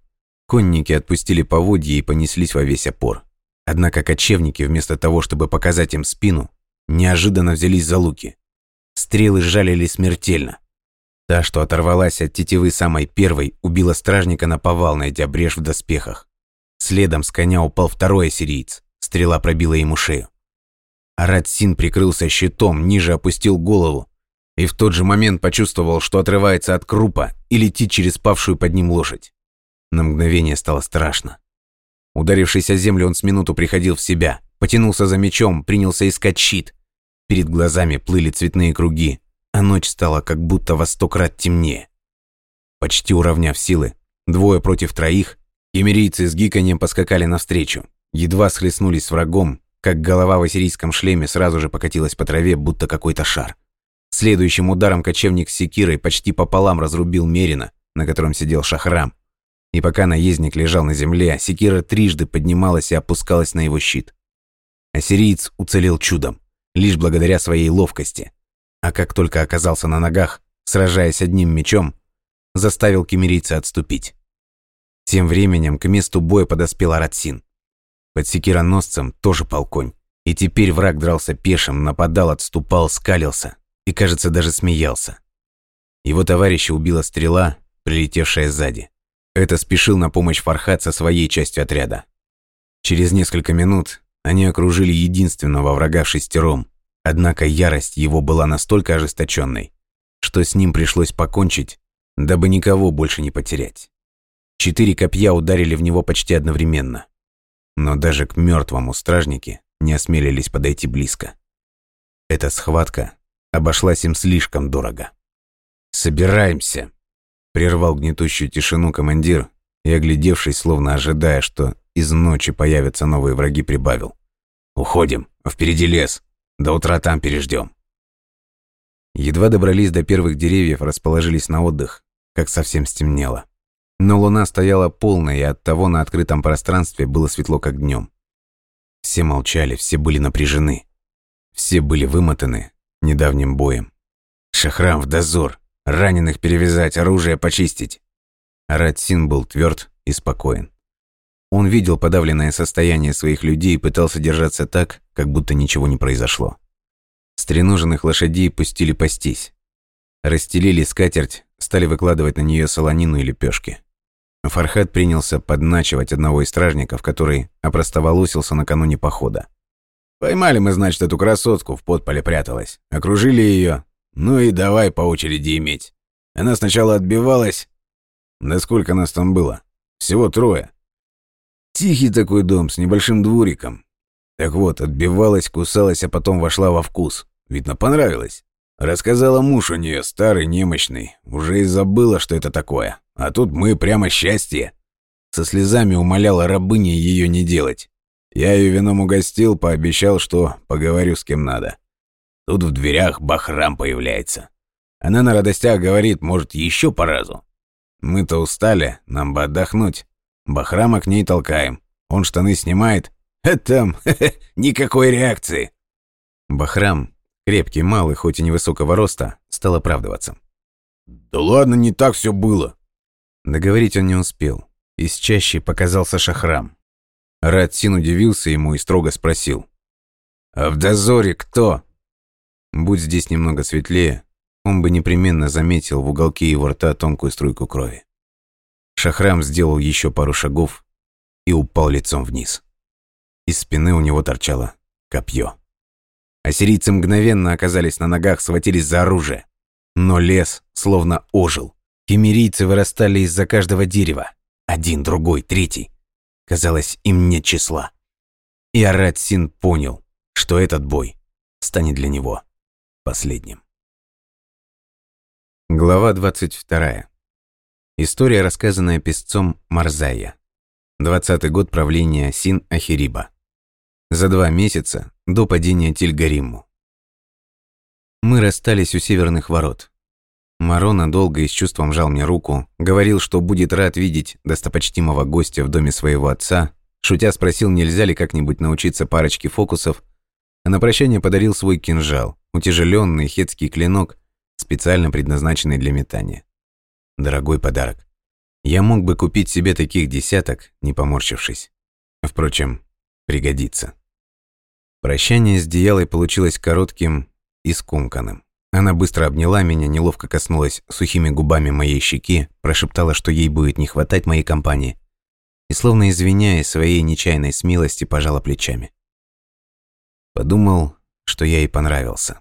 конники отпустили поводья и понеслись во весь опор. Однако кочевники, вместо того, чтобы показать им спину, неожиданно взялись за луки. Стрелы жалили смертельно. Та, что оторвалась от тетивы самой первой, убила стражника на повал, найдя брешь в доспехах. Следом с коня упал второй ассириец. Стрела пробила ему шею. Аратсин прикрылся щитом, ниже опустил голову, и в тот же момент почувствовал, что отрывается от крупа и летит через павшую под ним лошадь. На мгновение стало страшно. Ударившись о землю, он с минуту приходил в себя, потянулся за мечом, принялся искать щит. Перед глазами плыли цветные круги, а ночь стала как будто во сто крат темнее. Почти уравняв силы, двое против троих, емерийцы с гиканьем поскакали навстречу, едва схлестнулись с врагом, как голова в ассирийском шлеме сразу же покатилась по траве, будто какой-то шар. Следующим ударом кочевник с секирой почти пополам разрубил Мерина, на котором сидел Шахрам. И пока наездник лежал на земле, секира трижды поднималась и опускалась на его щит. Ассириец уцелел чудом, лишь благодаря своей ловкости. А как только оказался на ногах, сражаясь одним мечом, заставил кемерийца отступить. Тем временем к месту боя подоспел Аратсин. Под секироносцем тоже полконь. И теперь враг дрался пешим, нападал, отступал, скалился и, кажется, даже смеялся. Его товарища убила стрела, прилетевшая сзади. Это спешил на помощь Фархат со своей частью отряда. Через несколько минут они окружили единственного врага в шестером, однако ярость его была настолько ожесточенной, что с ним пришлось покончить, дабы никого больше не потерять. Четыре копья ударили в него почти одновременно, но даже к мертвому стражники не осмелились подойти близко. Эта схватка обошлась им слишком дорого. «Собираемся», — прервал гнетущую тишину командир и, оглядевшись, словно ожидая, что из ночи появятся новые враги, прибавил. «Уходим, впереди лес. До утра там переждем». Едва добрались до первых деревьев, расположились на отдых, как совсем стемнело. Но луна стояла полная, и оттого на открытом пространстве было светло, как днем. Все молчали, все были напряжены. Все были вымотаны недавним боем. Шахрам в дозор, раненых перевязать, оружие почистить. Ратсин был тверд и спокоен. Он видел подавленное состояние своих людей и пытался держаться так, как будто ничего не произошло. Стреноженных лошадей пустили пастись. Расстелили скатерть, стали выкладывать на нее солонину и лепешки. Фархад принялся подначивать одного из стражников, который опростоволосился накануне похода. «Поймали мы, значит, эту красотку, в подполе пряталась. Окружили ее. Ну и давай по очереди иметь. Она сначала отбивалась. Да сколько нас там было? Всего трое. Тихий такой дом с небольшим двориком. Так вот, отбивалась, кусалась, а потом вошла во вкус. Видно, понравилось. Рассказала муж у нее, старый, немощный. Уже и забыла, что это такое. А тут мы прямо счастье. Со слезами умоляла рабыня ее не делать. Я ее вином угостил, пообещал, что поговорю с кем надо. Тут в дверях Бахрам появляется. Она на радостях говорит, может, еще по разу. Мы-то устали, нам бы отдохнуть. Бахрама к ней толкаем. Он штаны снимает. А там, никакой реакции. Бахрам крепкий, малый, хоть и невысокого роста, стал оправдываться. «Да ладно, не так все было». Договорить он не успел. Из чащи показался Шахрам. Радсин удивился ему и строго спросил. «А в дозоре кто?» Будь здесь немного светлее, он бы непременно заметил в уголке его рта тонкую струйку крови. Шахрам сделал еще пару шагов и упал лицом вниз. Из спины у него торчало копье. Ассирийцы мгновенно оказались на ногах, схватились за оружие. Но лес словно ожил. Кемерийцы вырастали из-за каждого дерева. Один, другой, третий. Казалось, им нет числа. И Арат Син понял, что этот бой станет для него последним. Глава 22. История, рассказанная песцом Марзая. 20 год правления Син-Ахириба за два месяца до падения Тильгариму. Мы расстались у северных ворот. Марона долго и с чувством жал мне руку, говорил, что будет рад видеть достопочтимого гостя в доме своего отца, шутя спросил, нельзя ли как-нибудь научиться парочке фокусов, а на прощание подарил свой кинжал, утяжеленный хетский клинок, специально предназначенный для метания. Дорогой подарок. Я мог бы купить себе таких десяток, не поморщившись. Впрочем, пригодится. Прощание с Диялой получилось коротким и скумканным. Она быстро обняла меня, неловко коснулась сухими губами моей щеки, прошептала, что ей будет не хватать моей компании, и, словно извиняясь своей нечаянной смелости, пожала плечами. Подумал, что я ей понравился.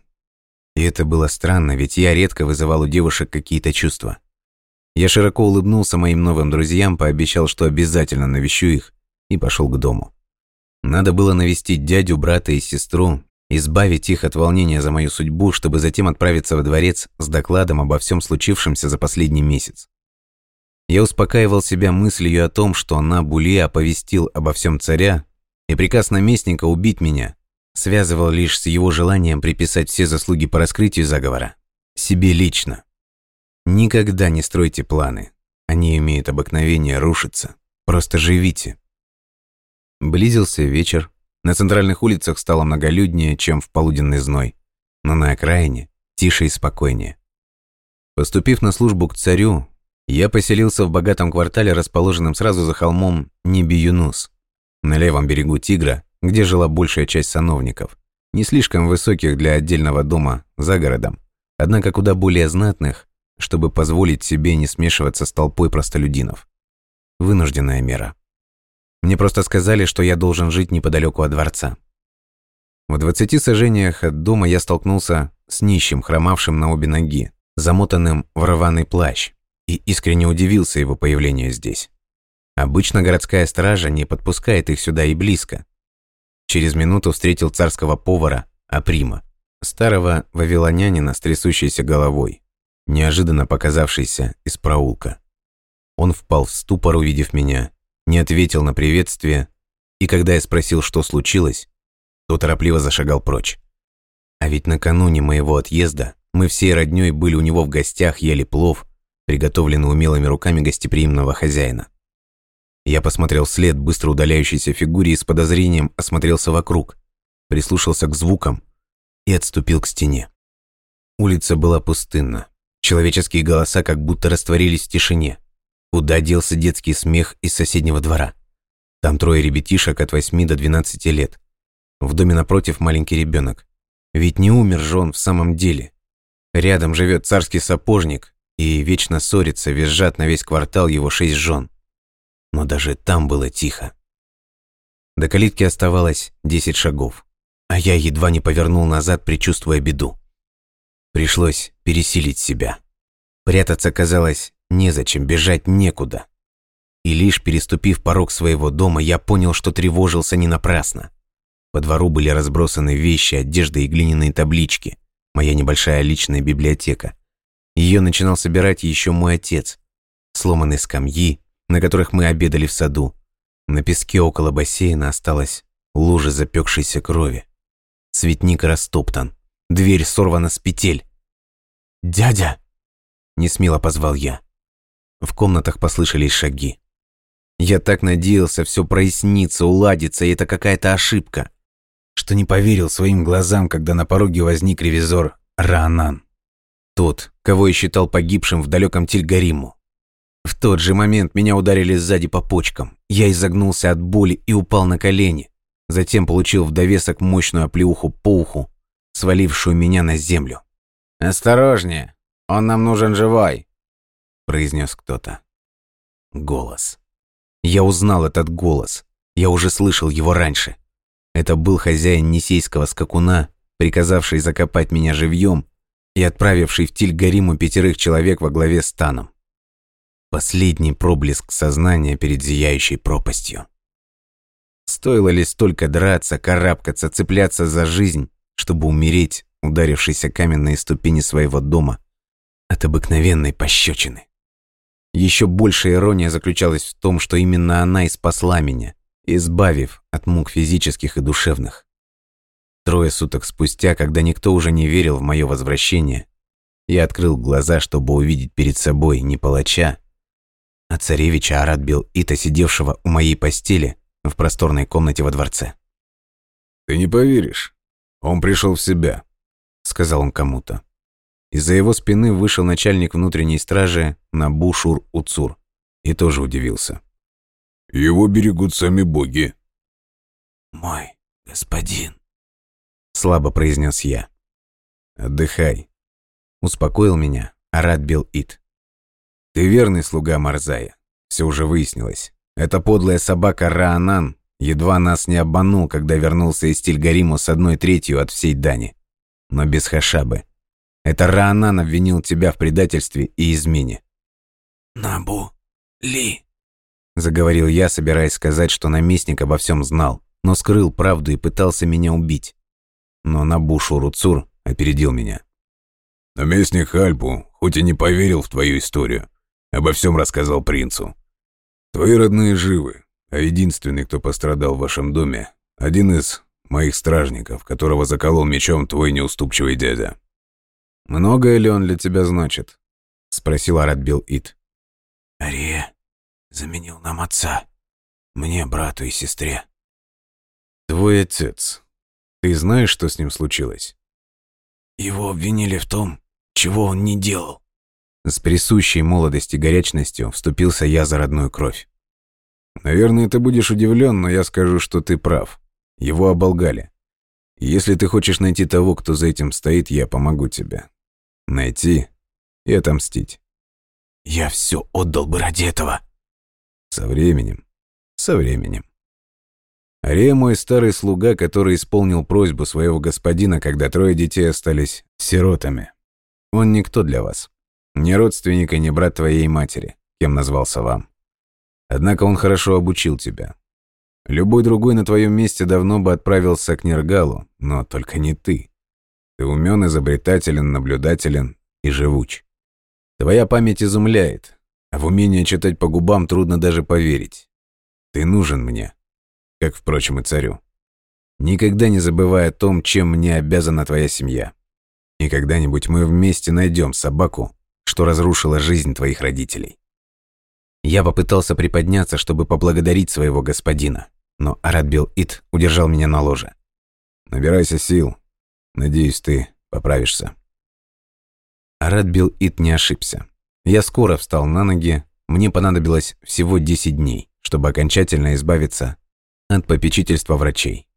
И это было странно, ведь я редко вызывал у девушек какие-то чувства. Я широко улыбнулся моим новым друзьям, пообещал, что обязательно навещу их, и пошел к дому. Надо было навестить дядю, брата и сестру, избавить их от волнения за мою судьбу, чтобы затем отправиться во дворец с докладом обо всем случившемся за последний месяц. Я успокаивал себя мыслью о том, что на Буле оповестил обо всем царя, и приказ наместника убить меня связывал лишь с его желанием приписать все заслуги по раскрытию заговора себе лично. Никогда не стройте планы, они имеют обыкновение рушиться. Просто живите. Близился вечер. На центральных улицах стало многолюднее, чем в полуденный зной. Но на окраине тише и спокойнее. Поступив на службу к царю, я поселился в богатом квартале, расположенном сразу за холмом Нибиюнус, на левом берегу Тигра, где жила большая часть сановников, не слишком высоких для отдельного дома за городом, однако куда более знатных, чтобы позволить себе не смешиваться с толпой простолюдинов. Вынужденная мера. Мне просто сказали, что я должен жить неподалеку от дворца. В двадцати сажениях от дома я столкнулся с нищим, хромавшим на обе ноги, замотанным в рваный плащ, и искренне удивился его появлению здесь. Обычно городская стража не подпускает их сюда и близко. Через минуту встретил царского повара Априма. Старого вавилонянина с трясущейся головой, неожиданно показавшийся из проулка. Он впал в ступор, увидев меня, не ответил на приветствие, и когда я спросил, что случилось, то торопливо зашагал прочь. А ведь накануне моего отъезда мы всей роднёй были у него в гостях, ели плов, приготовленный умелыми руками гостеприимного хозяина. Я посмотрел вслед быстро удаляющейся фигуре и с подозрением осмотрелся вокруг, прислушался к звукам и отступил к стене. Улица была пустынна. Человеческие голоса как будто растворились в тишине. Куда делся детский смех из соседнего двора? Там трое ребятишек от 8 до 12 лет. В доме напротив маленький ребенок. Ведь не умер же он в самом деле. Рядом живет царский сапожник, и вечно ссорится, визжат на весь квартал его шесть жен. Но даже там было тихо. До калитки оставалось десять шагов, а я едва не повернул назад, предчувствуя беду. Пришлось пересилить себя. Прятаться казалось незачем, бежать некуда. И лишь переступив порог своего дома, я понял, что тревожился не напрасно. По двору были разбросаны вещи, одежда и глиняные таблички. Моя небольшая личная библиотека. Ее начинал собирать еще мой отец. Сломанные скамьи, на которых мы обедали в саду. На песке около бассейна осталась лужа запекшейся крови. Цветник растоптан. Дверь сорвана с петель. «Дядя!» – несмело позвал я. В комнатах послышались шаги. Я так надеялся, все прояснится, уладится, и это какая-то ошибка что не поверил своим глазам, когда на пороге возник ревизор Раанан. Тот, кого я считал погибшим в далеком Тильгариму. В тот же момент меня ударили сзади по почкам. Я изогнулся от боли и упал на колени. Затем получил в довесок мощную оплеуху по уху, свалившую меня на землю. «Осторожнее, он нам нужен живой», – произнес кто-то. Голос. Я узнал этот голос. Я уже слышал его раньше. Это был хозяин Несейского скакуна, приказавший закопать меня живьем и отправивший в Тильгариму пятерых человек во главе с Таном. Последний проблеск сознания перед зияющей пропастью. Стоило ли столько драться, карабкаться, цепляться за жизнь, чтобы умереть, ударившийся каменные ступени своего дома от обыкновенной пощечины? Еще большая ирония заключалась в том, что именно она и спасла меня, избавив от мук физических и душевных. Трое суток спустя, когда никто уже не верил в мое возвращение, я открыл глаза, чтобы увидеть перед собой не палача, а царевича Аратбил Ита, сидевшего у моей постели в просторной комнате во дворце. «Ты не поверишь, он пришел в себя», — сказал он кому-то. Из-за его спины вышел начальник внутренней стражи Набушур Уцур и тоже удивился. Его берегут сами боги». «Мой господин», — слабо произнес я. «Отдыхай», — успокоил меня Арат Бел Ит. «Ты верный слуга Марзая. Все уже выяснилось. Эта подлая собака Раанан едва нас не обманул, когда вернулся из Тильгариму с одной третью от всей Дани. Но без Хашабы. Это Раанан обвинил тебя в предательстве и измене». «Набу Ли», Заговорил я, собираясь сказать, что наместник обо всем знал, но скрыл правду и пытался меня убить. Но Набушу Руцур опередил меня. Наместник Хальпу, хоть и не поверил в твою историю, обо всем рассказал принцу. Твои родные живы, а единственный, кто пострадал в вашем доме, один из моих стражников, которого заколол мечом твой неуступчивый дядя. «Многое ли он для тебя значит?» — спросил Аратбил Ит. «Ария, заменил нам отца. Мне, брату и сестре. Твой отец. Ты знаешь, что с ним случилось? Его обвинили в том, чего он не делал. С присущей молодости горячностью вступился я за родную кровь. Наверное, ты будешь удивлен, но я скажу, что ты прав. Его оболгали. Если ты хочешь найти того, кто за этим стоит, я помогу тебе. Найти и отомстить. Я все отдал бы ради этого. Со временем. Со временем. Ария мой старый слуга, который исполнил просьбу своего господина, когда трое детей остались сиротами. Он никто для вас. Ни родственник и ни брат твоей матери, кем назвался вам. Однако он хорошо обучил тебя. Любой другой на твоем месте давно бы отправился к Нергалу, но только не ты. Ты умен, изобретателен, наблюдателен и живуч. Твоя память изумляет, а в умение читать по губам трудно даже поверить. Ты нужен мне, как, впрочем, и царю. Никогда не забывай о том, чем мне обязана твоя семья. И когда-нибудь мы вместе найдем собаку, что разрушила жизнь твоих родителей. Я попытался приподняться, чтобы поблагодарить своего господина, но Арадбил Ит удержал меня на ложе. Набирайся сил. Надеюсь, ты поправишься. Арадбил Ит не ошибся. Я скоро встал на ноги, мне понадобилось всего 10 дней, чтобы окончательно избавиться от попечительства врачей.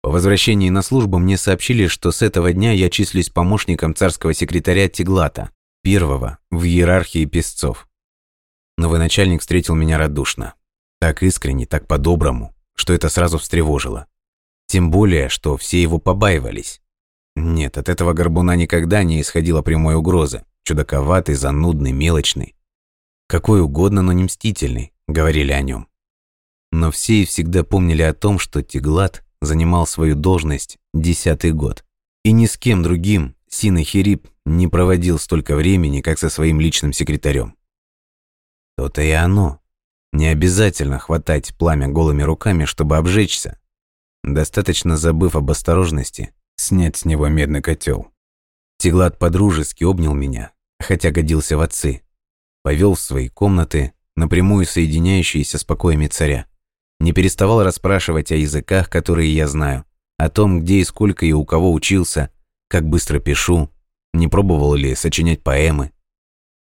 По возвращении на службу мне сообщили, что с этого дня я числюсь помощником царского секретаря Теглата, первого в иерархии песцов. Новый начальник встретил меня радушно. Так искренне, так по-доброму, что это сразу встревожило. Тем более, что все его побаивались. Нет, от этого горбуна никогда не исходила прямой угрозы. Чудаковатый, занудный, мелочный. Какой угодно, но не мстительный, говорили о нем. Но все и всегда помнили о том, что Теглат занимал свою должность десятый год. И ни с кем другим Син Хирип не проводил столько времени, как со своим личным секретарем. То-то и оно. Не обязательно хватать пламя голыми руками, чтобы обжечься. Достаточно, забыв об осторожности, снять с него медный котел. Теглат подружески обнял меня, хотя годился в отцы. Повел в свои комнаты, напрямую соединяющиеся с покоями царя. Не переставал расспрашивать о языках, которые я знаю, о том, где и сколько и у кого учился, как быстро пишу, не пробовал ли сочинять поэмы.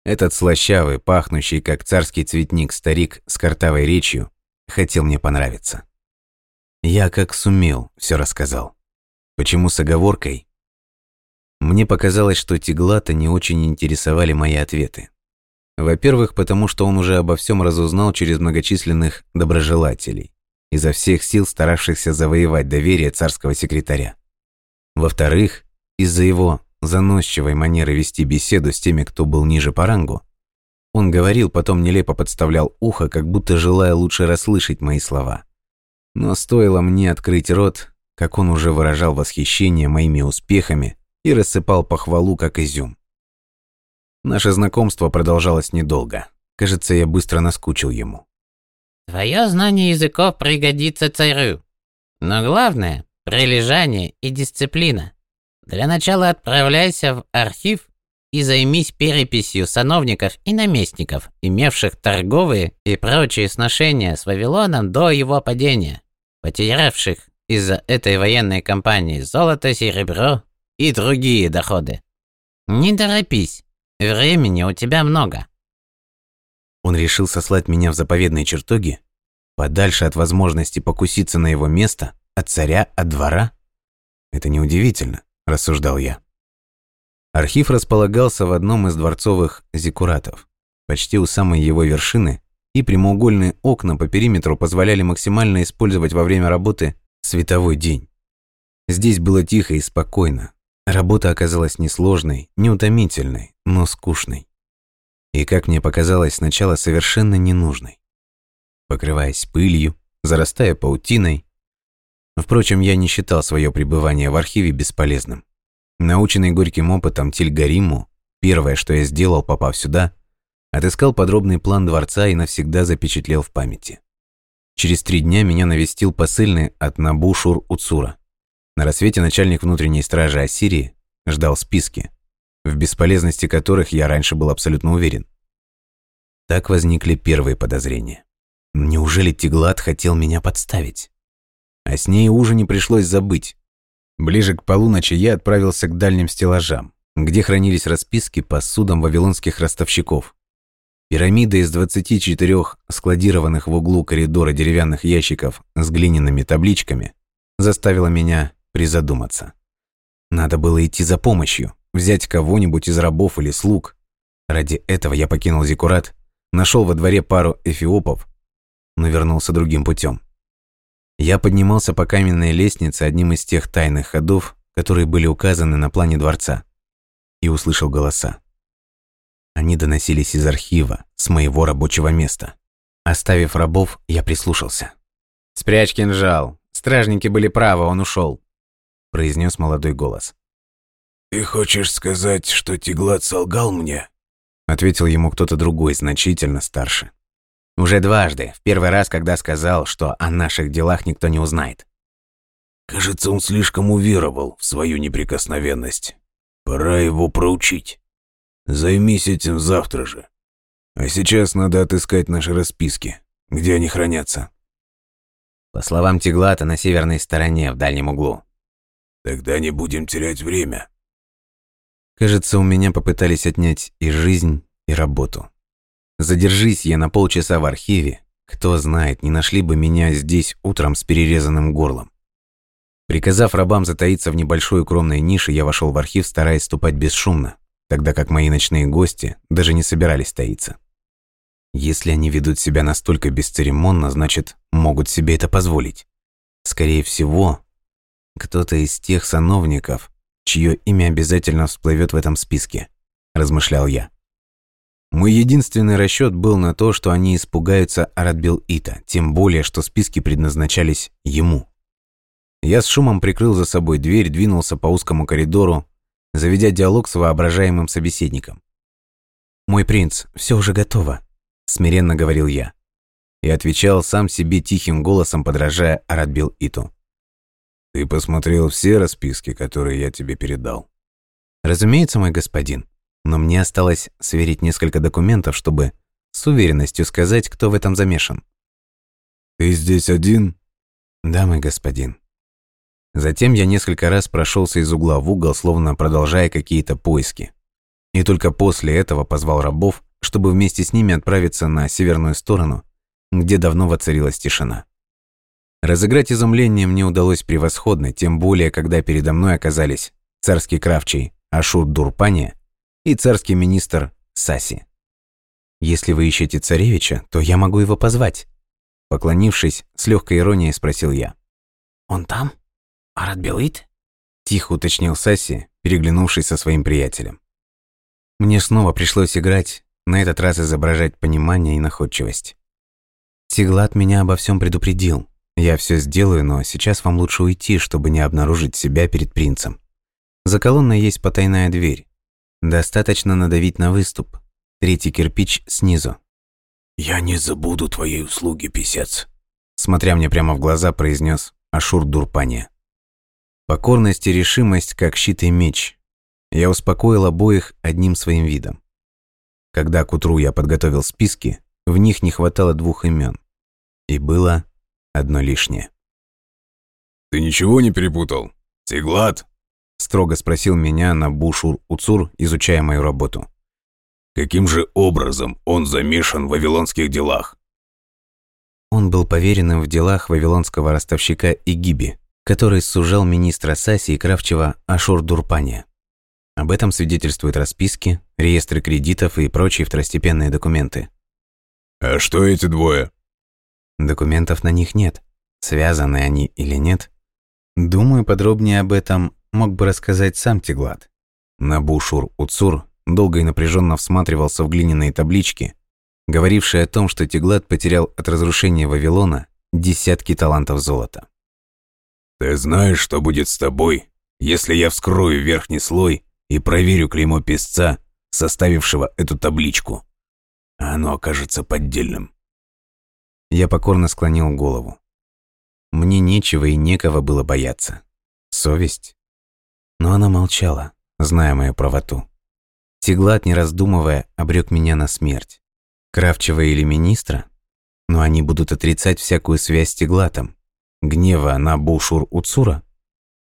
Этот слащавый, пахнущий, как царский цветник старик с картавой речью, хотел мне понравиться. Я как сумел, все рассказал. Почему с оговоркой? Мне показалось, что Теглата не очень интересовали мои ответы. Во-первых, потому что он уже обо всем разузнал через многочисленных доброжелателей, изо всех сил старавшихся завоевать доверие царского секретаря. Во-вторых, из-за его заносчивой манеры вести беседу с теми, кто был ниже по рангу, он говорил, потом нелепо подставлял ухо, как будто желая лучше расслышать мои слова. Но стоило мне открыть рот, как он уже выражал восхищение моими успехами и рассыпал похвалу, как изюм. Наше знакомство продолжалось недолго. Кажется, я быстро наскучил ему. Твое знание языков пригодится царю. Но главное – прилежание и дисциплина. Для начала отправляйся в архив и займись переписью сановников и наместников, имевших торговые и прочие сношения с Вавилоном до его падения, потерявших из-за этой военной кампании золото, серебро и другие доходы. Не торопись, Времени у тебя много. Он решил сослать меня в заповедные чертоги, подальше от возможности покуситься на его место, от царя, от двора? Это неудивительно, рассуждал я. Архив располагался в одном из дворцовых зиккуратов, почти у самой его вершины, и прямоугольные окна по периметру позволяли максимально использовать во время работы световой день. Здесь было тихо и спокойно, Работа оказалась несложной, неутомительной, но скучной. И, как мне показалось, сначала совершенно ненужной. Покрываясь пылью, зарастая паутиной. Впрочем, я не считал свое пребывание в архиве бесполезным. Наученный горьким опытом Тильгариму, первое, что я сделал, попав сюда, отыскал подробный план дворца и навсегда запечатлел в памяти. Через три дня меня навестил посыльный от Набушур Уцура. На рассвете начальник внутренней стражи Ассирии ждал списки, в бесполезности которых я раньше был абсолютно уверен. Так возникли первые подозрения. Неужели Теглат хотел меня подставить? А с ней уже не пришлось забыть. Ближе к полуночи я отправился к дальним стеллажам, где хранились расписки по судам вавилонских ростовщиков. Пирамида из 24 складированных в углу коридора деревянных ящиков с глиняными табличками заставила меня призадуматься. Надо было идти за помощью, взять кого-нибудь из рабов или слуг. Ради этого я покинул Зикурат, нашел во дворе пару эфиопов, но вернулся другим путем. Я поднимался по каменной лестнице одним из тех тайных ходов, которые были указаны на плане дворца, и услышал голоса. Они доносились из архива, с моего рабочего места. Оставив рабов, я прислушался. «Спрячь кинжал. Стражники были правы, он ушел произнес молодой голос. «Ты хочешь сказать, что Тиглат солгал мне?» Ответил ему кто-то другой, значительно старше. Уже дважды, в первый раз, когда сказал, что о наших делах никто не узнает. Кажется, он слишком уверовал в свою неприкосновенность. Пора его проучить. Займись этим завтра же. А сейчас надо отыскать наши расписки. Где они хранятся? По словам Теглата, на северной стороне, в дальнем углу. Тогда не будем терять время. Кажется, у меня попытались отнять и жизнь, и работу. Задержись я на полчаса в архиве, кто знает, не нашли бы меня здесь утром с перерезанным горлом. Приказав рабам затаиться в небольшой укромной нише, я вошел в архив, стараясь ступать бесшумно, тогда как мои ночные гости даже не собирались таиться. Если они ведут себя настолько бесцеремонно, значит, могут себе это позволить. Скорее всего, кто-то из тех сановников, чье имя обязательно всплывет в этом списке, размышлял я. Мой единственный расчет был на то, что они испугаются Арадбил Ита, тем более, что списки предназначались ему. Я с шумом прикрыл за собой дверь, двинулся по узкому коридору, заведя диалог с воображаемым собеседником. «Мой принц, все уже готово», – смиренно говорил я. И отвечал сам себе тихим голосом, подражая Арадбил Иту. «Ты посмотрел все расписки, которые я тебе передал?» «Разумеется, мой господин, но мне осталось сверить несколько документов, чтобы с уверенностью сказать, кто в этом замешан». «Ты здесь один?» «Да, мой господин». Затем я несколько раз прошелся из угла в угол, словно продолжая какие-то поиски. И только после этого позвал рабов, чтобы вместе с ними отправиться на северную сторону, где давно воцарилась тишина. Разыграть изумление мне удалось превосходно, тем более, когда передо мной оказались царский кравчий Ашур Дурпания и царский министр Саси. «Если вы ищете царевича, то я могу его позвать», Поклонившись, с легкой иронией спросил я. «Он там? Арат Белит?» Тихо уточнил Саси, переглянувшись со своим приятелем. Мне снова пришлось играть, на этот раз изображать понимание и находчивость. Сиглат меня обо всем предупредил. Я все сделаю, но сейчас вам лучше уйти, чтобы не обнаружить себя перед принцем. За колонной есть потайная дверь. Достаточно надавить на выступ. Третий кирпич снизу. «Я не забуду твоей услуги, писец», смотря мне прямо в глаза, произнес Ашур Дурпания. Покорность и решимость, как щит и меч. Я успокоил обоих одним своим видом. Когда к утру я подготовил списки, в них не хватало двух имен. И было одно лишнее. «Ты ничего не перепутал? Теглат?» Строго спросил меня на Бушур-Уцур, изучая мою работу. «Каким же образом он замешан в вавилонских делах?» Он был поверенным в делах вавилонского ростовщика Игиби, который сужал министра Саси и Кравчева Ашур-Дурпания. Об этом свидетельствуют расписки, реестры кредитов и прочие второстепенные документы. «А что эти двое?» Документов на них нет. Связаны они или нет? Думаю, подробнее об этом мог бы рассказать сам Теглат. Набушур Уцур долго и напряженно всматривался в глиняные таблички, говорившие о том, что Теглат потерял от разрушения Вавилона десятки талантов золота. «Ты знаешь, что будет с тобой, если я вскрою верхний слой и проверю клеймо песца, составившего эту табличку? Оно окажется поддельным». Я покорно склонил голову. Мне нечего и некого было бояться. Совесть? Но она молчала, зная мою правоту. Теглат, не раздумывая, обрек меня на смерть. Кравчева или министра? Но они будут отрицать всякую связь с Теглатом. Гнева на Бушур-Уцура?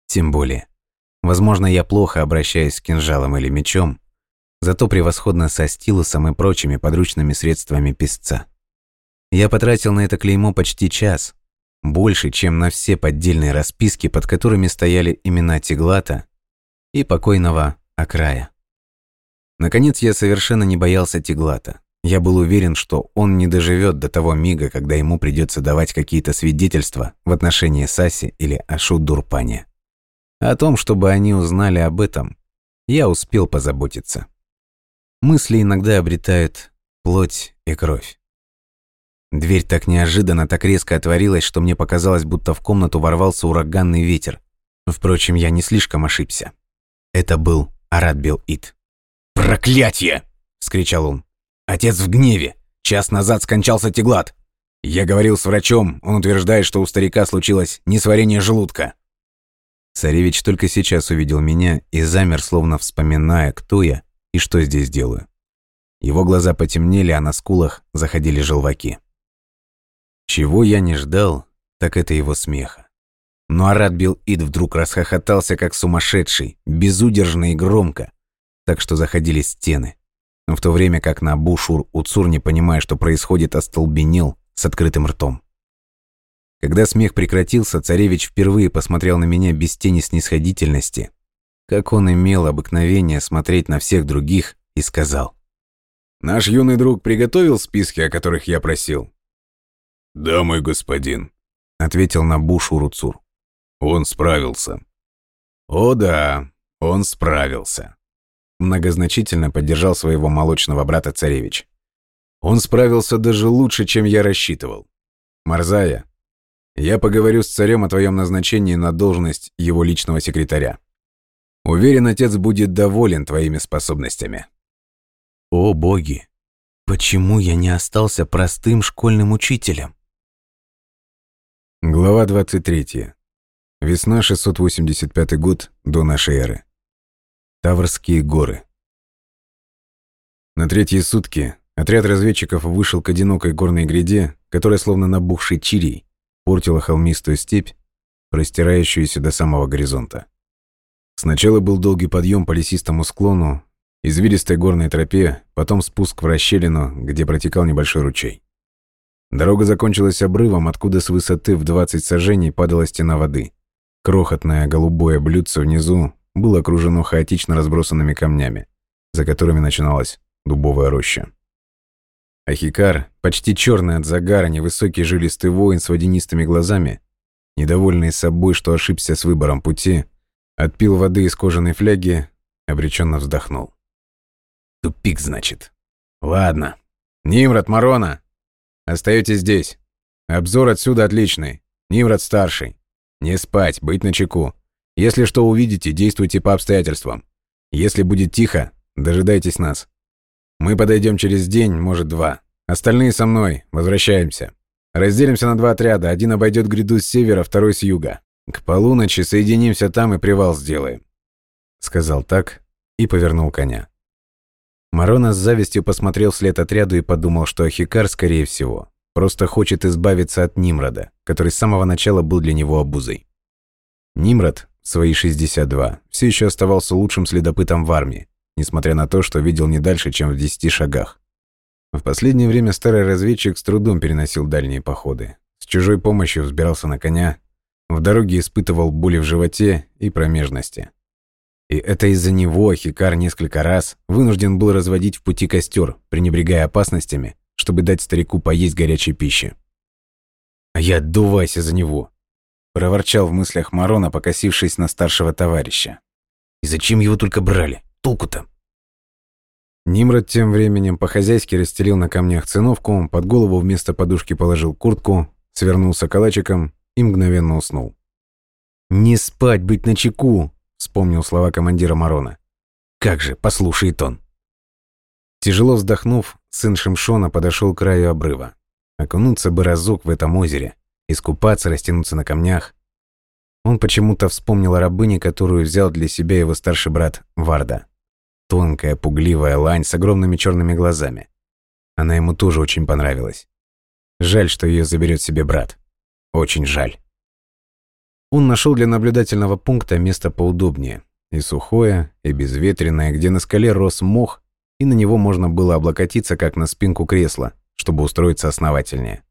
Тем более. Возможно, я плохо обращаюсь с кинжалом или мечом, зато превосходно со стилусом и прочими подручными средствами писца. Я потратил на это клеймо почти час, больше, чем на все поддельные расписки, под которыми стояли имена Теглата и покойного Акрая. Наконец, я совершенно не боялся Теглата. Я был уверен, что он не доживет до того мига, когда ему придется давать какие-то свидетельства в отношении Саси или Ашут Дурпани. О том, чтобы они узнали об этом, я успел позаботиться. Мысли иногда обретают плоть и кровь. Дверь так неожиданно, так резко отворилась, что мне показалось, будто в комнату ворвался ураганный ветер. Впрочем, я не слишком ошибся. Это был Арат Бел-Ит. «Проклятье!» — скричал он. «Отец в гневе! Час назад скончался Теглат! Я говорил с врачом, он утверждает, что у старика случилось несварение желудка». Царевич только сейчас увидел меня и замер, словно вспоминая, кто я и что здесь делаю. Его глаза потемнели, а на скулах заходили желваки. Чего я не ждал, так это его смеха. Но Арат Бил-Ид вдруг расхохотался, как сумасшедший, безудержно и громко, так что заходили стены. В то время как на Бушур Уцур, не понимая, что происходит, остолбенел с открытым ртом. Когда смех прекратился, царевич впервые посмотрел на меня без тени снисходительности, как он имел обыкновение смотреть на всех других, и сказал. «Наш юный друг приготовил списки, о которых я просил?» «Да, мой господин», — ответил Набуш Уруцур. «Он справился». «О да, он справился», — многозначительно поддержал своего молочного брата царевич. «Он справился даже лучше, чем я рассчитывал. Марзая, я поговорю с царем о твоем назначении на должность его личного секретаря. Уверен, отец будет доволен твоими способностями. О боги, почему я не остался простым школьным учителем? Глава 23. Весна 685 год до нашей эры. Таврские горы. На третьи сутки отряд разведчиков вышел к одинокой горной гряде, которая словно набухший чирий портила холмистую степь, простирающуюся до самого горизонта. Сначала был долгий подъем по лесистому склону, извилистой горной тропе, потом спуск в расщелину, где протекал небольшой ручей. Дорога закончилась обрывом, откуда с высоты в 20 сажений падала стена воды. Крохотное голубое блюдце внизу было окружено хаотично разбросанными камнями, за которыми начиналась дубовая роща. Ахикар, почти черный от загара, невысокий жилистый воин с водянистыми глазами, недовольный собой, что ошибся с выбором пути, отпил воды из кожаной фляги, обреченно вздохнул. Тупик, значит. Ладно. Нимрод, Марона, остаетесь здесь. Обзор отсюда отличный. Нимрод старший. Не спать, быть начеку. Если что увидите, действуйте по обстоятельствам. Если будет тихо, дожидайтесь нас. Мы подойдем через день, может, два. Остальные со мной. Возвращаемся. Разделимся на два отряда. Один обойдет гряду с севера, второй с юга. К полуночи соединимся там и привал сделаем. Сказал так и повернул коня. Марона с завистью посмотрел вслед отряду и подумал, что Ахикар, скорее всего, просто хочет избавиться от Нимрода, который с самого начала был для него обузой. Нимрод, свои 62, все еще оставался лучшим следопытом в армии, несмотря на то, что видел не дальше, чем в десяти шагах. В последнее время старый разведчик с трудом переносил дальние походы. С чужой помощью взбирался на коня, в дороге испытывал боли в животе и промежности. И это из-за него Хикар несколько раз вынужден был разводить в пути костер, пренебрегая опасностями, чтобы дать старику поесть горячей пищи. «А я отдувайся за него!» – проворчал в мыслях Марона, покосившись на старшего товарища. «И зачем его только брали?» Толку-то? Нимрод тем временем по-хозяйски расстелил на камнях циновку, под голову вместо подушки положил куртку, свернулся калачиком и мгновенно уснул. «Не спать, быть начеку!» — вспомнил слова командира Марона. «Как же, послушает он!» Тяжело вздохнув, сын Шимшона подошел к краю обрыва. Окунуться бы разок в этом озере, искупаться, растянуться на камнях. Он почему-то вспомнил о рабыне, которую взял для себя его старший брат Варда. Тонкая, пугливая лань с огромными черными глазами. Она ему тоже очень понравилась. Жаль, что ее заберет себе брат. Очень жаль. Он нашел для наблюдательного пункта место поудобнее. И сухое, и безветренное, где на скале рос мох, и на него можно было облокотиться, как на спинку кресла, чтобы устроиться основательнее.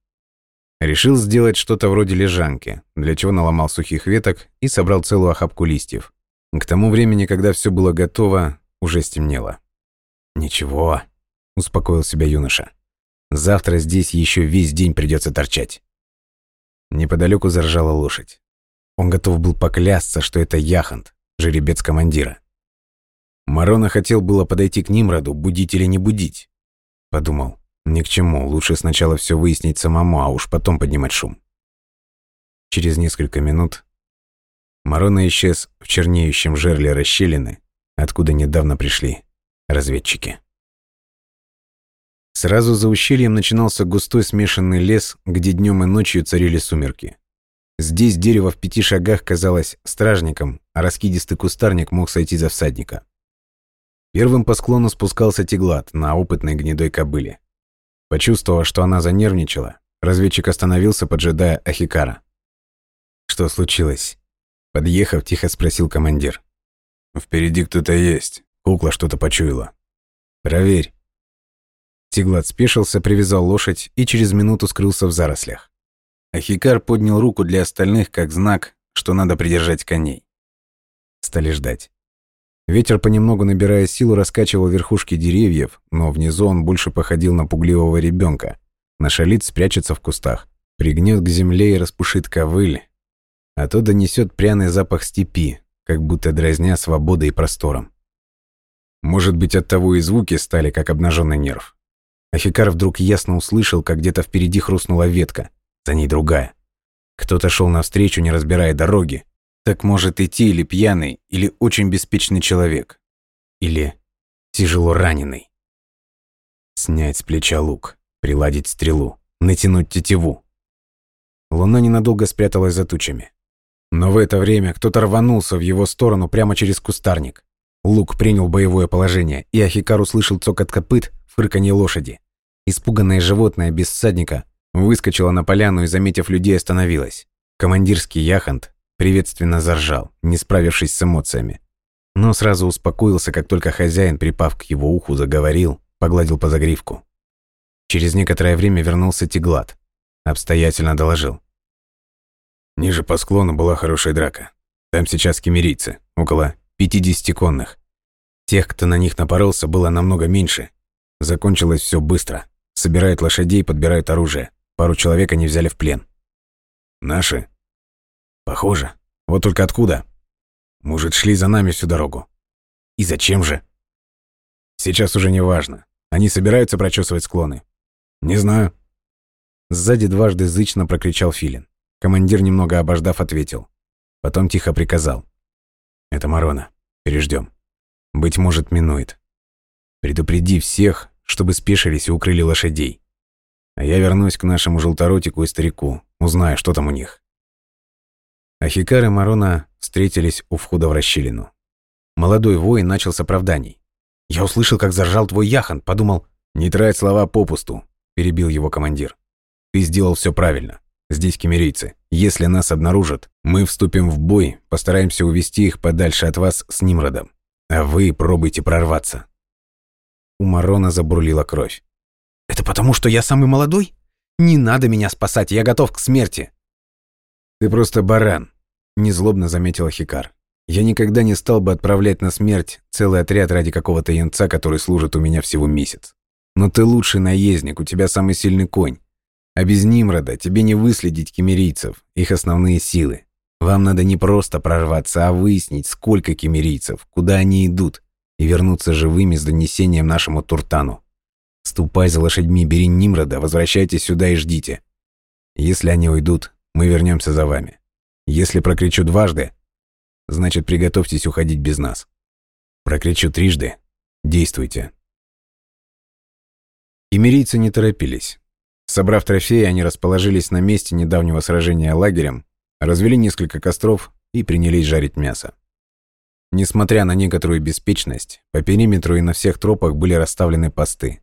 Решил сделать что-то вроде лежанки, для чего наломал сухих веток и собрал целую охапку листьев. К тому времени, когда все было готово, уже стемнело. «Ничего», — успокоил себя юноша. «Завтра здесь еще весь день придется торчать». Неподалеку заржала лошадь. Он готов был поклясться, что это Яхант, жеребец командира. Марона хотел было подойти к Нимроду, будить или не будить. Подумал, ни к чему, лучше сначала все выяснить самому, а уж потом поднимать шум. Через несколько минут Марона исчез в чернеющем жерле расщелины, откуда недавно пришли разведчики. Сразу за ущельем начинался густой смешанный лес, где днем и ночью царили сумерки. Здесь дерево в пяти шагах казалось стражником, а раскидистый кустарник мог сойти за всадника. Первым по склону спускался Теглат на опытной гнедой кобыле. Почувствовав, что она занервничала, разведчик остановился, поджидая Ахикара. «Что случилось?» Подъехав, тихо спросил командир. «Впереди кто-то есть. Кукла что-то почуяла». «Проверь». Теглат спешился, привязал лошадь и через минуту скрылся в зарослях. Ахикар поднял руку для остальных как знак, что надо придержать коней. Стали ждать. Ветер, понемногу набирая силу, раскачивал верхушки деревьев, но внизу он больше походил на пугливого ребенка. Нашалит спрячется в кустах, пригнет к земле и распушит ковыль, а то донесет пряный запах степи, как будто дразня свободой и простором. Может быть, от того и звуки стали, как обнаженный нерв. Ахикар вдруг ясно услышал, как где-то впереди хрустнула ветка, за ней другая. Кто-то шел навстречу, не разбирая дороги, так может идти или пьяный, или очень беспечный человек. Или тяжело раненый. Снять с плеча лук, приладить стрелу, натянуть тетиву. Луна ненадолго спряталась за тучами. Но в это время кто-то рванулся в его сторону прямо через кустарник. Лук принял боевое положение, и Ахикар услышал цокот копыт, фырканье лошади. Испуганное животное без всадника выскочило на поляну и, заметив людей, остановилось. Командирский яхонт приветственно заржал, не справившись с эмоциями. Но сразу успокоился, как только хозяин, припав к его уху, заговорил, погладил по загривку. Через некоторое время вернулся Теглат. Обстоятельно доложил. Ниже по склону была хорошая драка. Там сейчас кемерийцы, около 50 конных. Тех, кто на них напоролся, было намного меньше. Закончилось все быстро. Собирают лошадей, подбирают оружие. Пару человек они взяли в плен. Наши? Похоже. Вот только откуда? Может, шли за нами всю дорогу. И зачем же? Сейчас уже не важно. Они собираются прочесывать склоны. Не знаю. Сзади дважды зычно прокричал Филин. Командир, немного обождав, ответил. Потом тихо приказал. «Это Марона. Переждем. Быть может, минует. Предупреди всех, чтобы спешились и укрыли лошадей. А я вернусь к нашему желторотику и старику, узнаю, что там у них. Ахикар и Марона встретились у входа в расщелину. Молодой воин начал с оправданий. «Я услышал, как заржал твой яхан, подумал...» «Не трать слова попусту», — перебил его командир. «Ты сделал все правильно. Здесь кемерийцы. Если нас обнаружат, мы вступим в бой, постараемся увести их подальше от вас с Нимродом. А вы пробуйте прорваться». У Марона забурлила кровь. «Это потому, что я самый молодой? Не надо меня спасать, я готов к смерти!» «Ты просто баран», — незлобно заметила Хикар. «Я никогда не стал бы отправлять на смерть целый отряд ради какого-то янца, который служит у меня всего месяц. Но ты лучший наездник, у тебя самый сильный конь. А без Нимрода тебе не выследить кемерийцев, их основные силы. Вам надо не просто прорваться, а выяснить, сколько кемерийцев, куда они идут, и вернуться живыми с донесением нашему Туртану. Ступай за лошадьми, бери Нимрода, возвращайтесь сюда и ждите. Если они уйдут, мы вернемся за вами. Если прокричу дважды, значит, приготовьтесь уходить без нас. Прокричу трижды, действуйте. Имерийцы не торопились. Собрав трофеи, они расположились на месте недавнего сражения лагерем, развели несколько костров и принялись жарить мясо. Несмотря на некоторую беспечность, по периметру и на всех тропах были расставлены посты.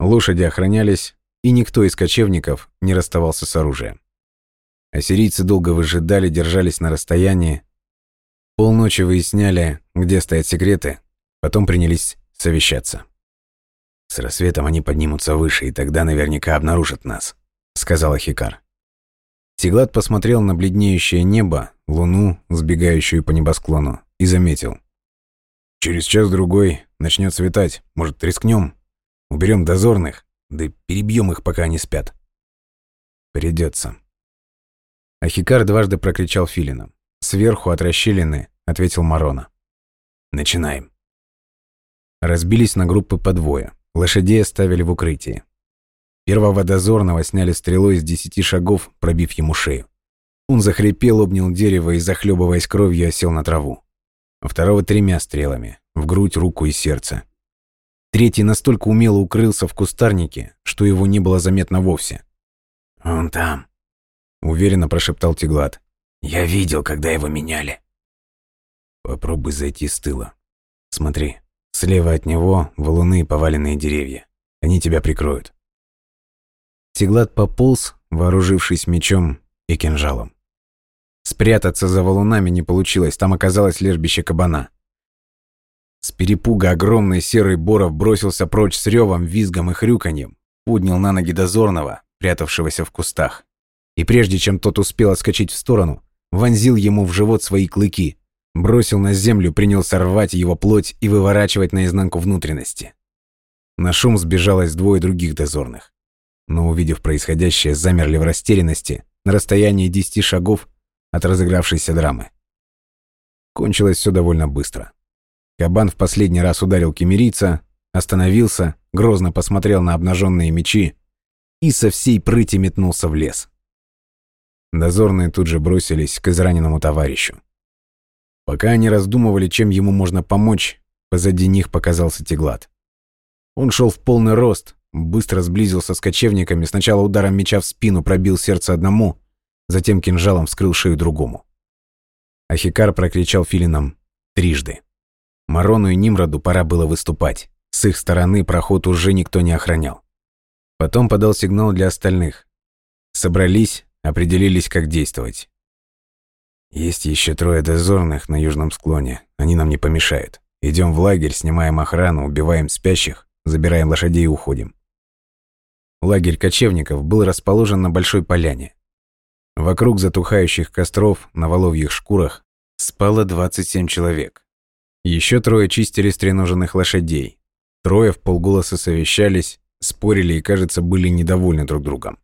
Лошади охранялись, и никто из кочевников не расставался с оружием. Ассирийцы долго выжидали, держались на расстоянии. Полночи выясняли, где стоят секреты, потом принялись совещаться. «С рассветом они поднимутся выше, и тогда наверняка обнаружат нас», — сказала Хикар. Тиглат посмотрел на бледнеющее небо, луну, сбегающую по небосклону, и заметил. «Через час-другой начнет светать. Может, рискнем? Уберем дозорных, да перебьем их, пока они спят». «Придется», Ахикар дважды прокричал филином. Сверху от расщелины ответил Марона. «Начинаем». Разбились на группы по двое. Лошадей оставили в укрытии. Первого дозорного сняли стрелой из десяти шагов, пробив ему шею. Он захрипел, обнял дерево и, захлебываясь кровью, осел на траву. Второго тремя стрелами. в грудь, руку и сердце. Третий настолько умело укрылся в кустарнике, что его не было заметно вовсе. «Он там», — уверенно прошептал Теглат. «Я видел, когда его меняли». «Попробуй зайти с тыла. Смотри, слева от него валуны и поваленные деревья. Они тебя прикроют». Теглат пополз, вооружившись мечом и кинжалом. Спрятаться за валунами не получилось, там оказалось лежбище кабана. С перепуга огромный серый Боров бросился прочь с ревом, визгом и хрюканьем, поднял на ноги дозорного, прятавшегося в кустах. И прежде чем тот успел отскочить в сторону, вонзил ему в живот свои клыки, бросил на землю, принялся рвать его плоть и выворачивать наизнанку внутренности. На шум сбежалось двое других дозорных. Но, увидев происходящее, замерли в растерянности на расстоянии десяти шагов от разыгравшейся драмы. Кончилось все довольно быстро. Кабан в последний раз ударил кемерийца, остановился, грозно посмотрел на обнаженные мечи и со всей прыти метнулся в лес. Дозорные тут же бросились к израненному товарищу. Пока они раздумывали, чем ему можно помочь, позади них показался Теглат. Он шел в полный рост, быстро сблизился с кочевниками, сначала ударом меча в спину пробил сердце одному, затем кинжалом вскрыл шею другому. Ахикар прокричал филинам трижды. Марону и Нимроду пора было выступать. С их стороны проход уже никто не охранял. Потом подал сигнал для остальных. Собрались, определились, как действовать. Есть еще трое дозорных на южном склоне. Они нам не помешают. Идем в лагерь, снимаем охрану, убиваем спящих, забираем лошадей и уходим. Лагерь кочевников был расположен на большой поляне. Вокруг затухающих костров на воловьих шкурах спало 27 человек. Еще трое чистили стреноженных лошадей. Трое в полголоса совещались, спорили и, кажется, были недовольны друг другом.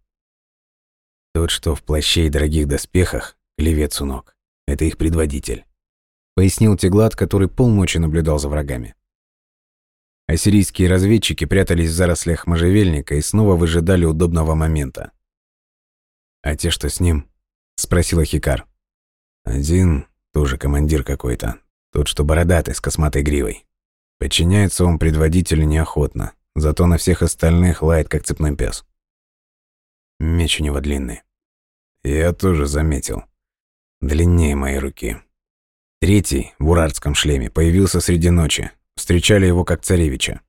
Тот, что в плаще и дорогих доспехах, клевец у ног. Это их предводитель. Пояснил Теглат, который полночи наблюдал за врагами. Ассирийские разведчики прятались в зарослях можжевельника и снова выжидали удобного момента. «А те, что с ним?» – спросил Хикар. «Один, тоже командир какой-то, тот, что бородатый, с косматой гривой. Подчиняется он предводителю неохотно, зато на всех остальных лает, как цепной пес. Меч у него длинный. Я тоже заметил. Длиннее моей руки. Третий, в урартском шлеме, появился среди ночи. Встречали его как царевича.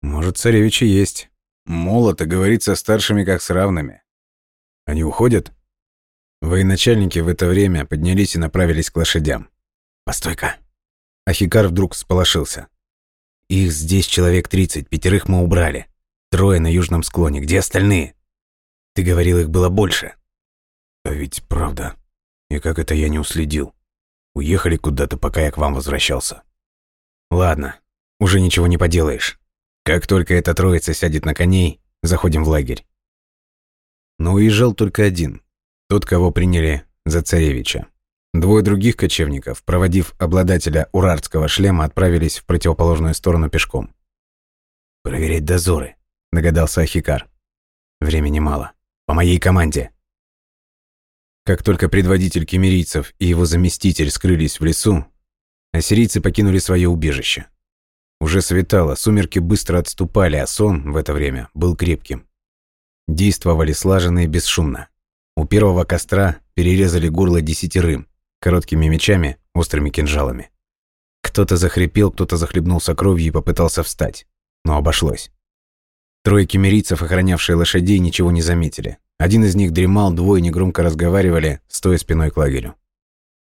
Может, царевичи есть. Молото говорит со старшими как с равными. Они уходят? Военачальники в это время поднялись и направились к лошадям. «Постой-ка!» Ахикар вдруг всполошился. «Их здесь человек тридцать, пятерых мы убрали. Трое на южном склоне. Где остальные?» «Ты говорил, их было больше». «А ведь правда. И как это я не уследил? Уехали куда-то, пока я к вам возвращался». «Ладно, уже ничего не поделаешь. Как только эта троица сядет на коней, заходим в лагерь». Но уезжал только один. Тот, кого приняли за царевича. Двое других кочевников, проводив обладателя урартского шлема, отправились в противоположную сторону пешком. «Проверять дозоры», — догадался Ахикар. «Времени мало. По моей команде». Как только предводитель кемерийцев и его заместитель скрылись в лесу, ассирийцы покинули свое убежище. Уже светало, сумерки быстро отступали, а сон в это время был крепким. Действовали слаженно и бесшумно. У первого костра перерезали горло десятерым, короткими мечами, острыми кинжалами. Кто-то захрипел, кто-то захлебнулся кровью и попытался встать. Но обошлось. Трое кемерийцев, охранявшие лошадей, ничего не заметили. Один из них дремал, двое негромко разговаривали, стоя спиной к лагерю.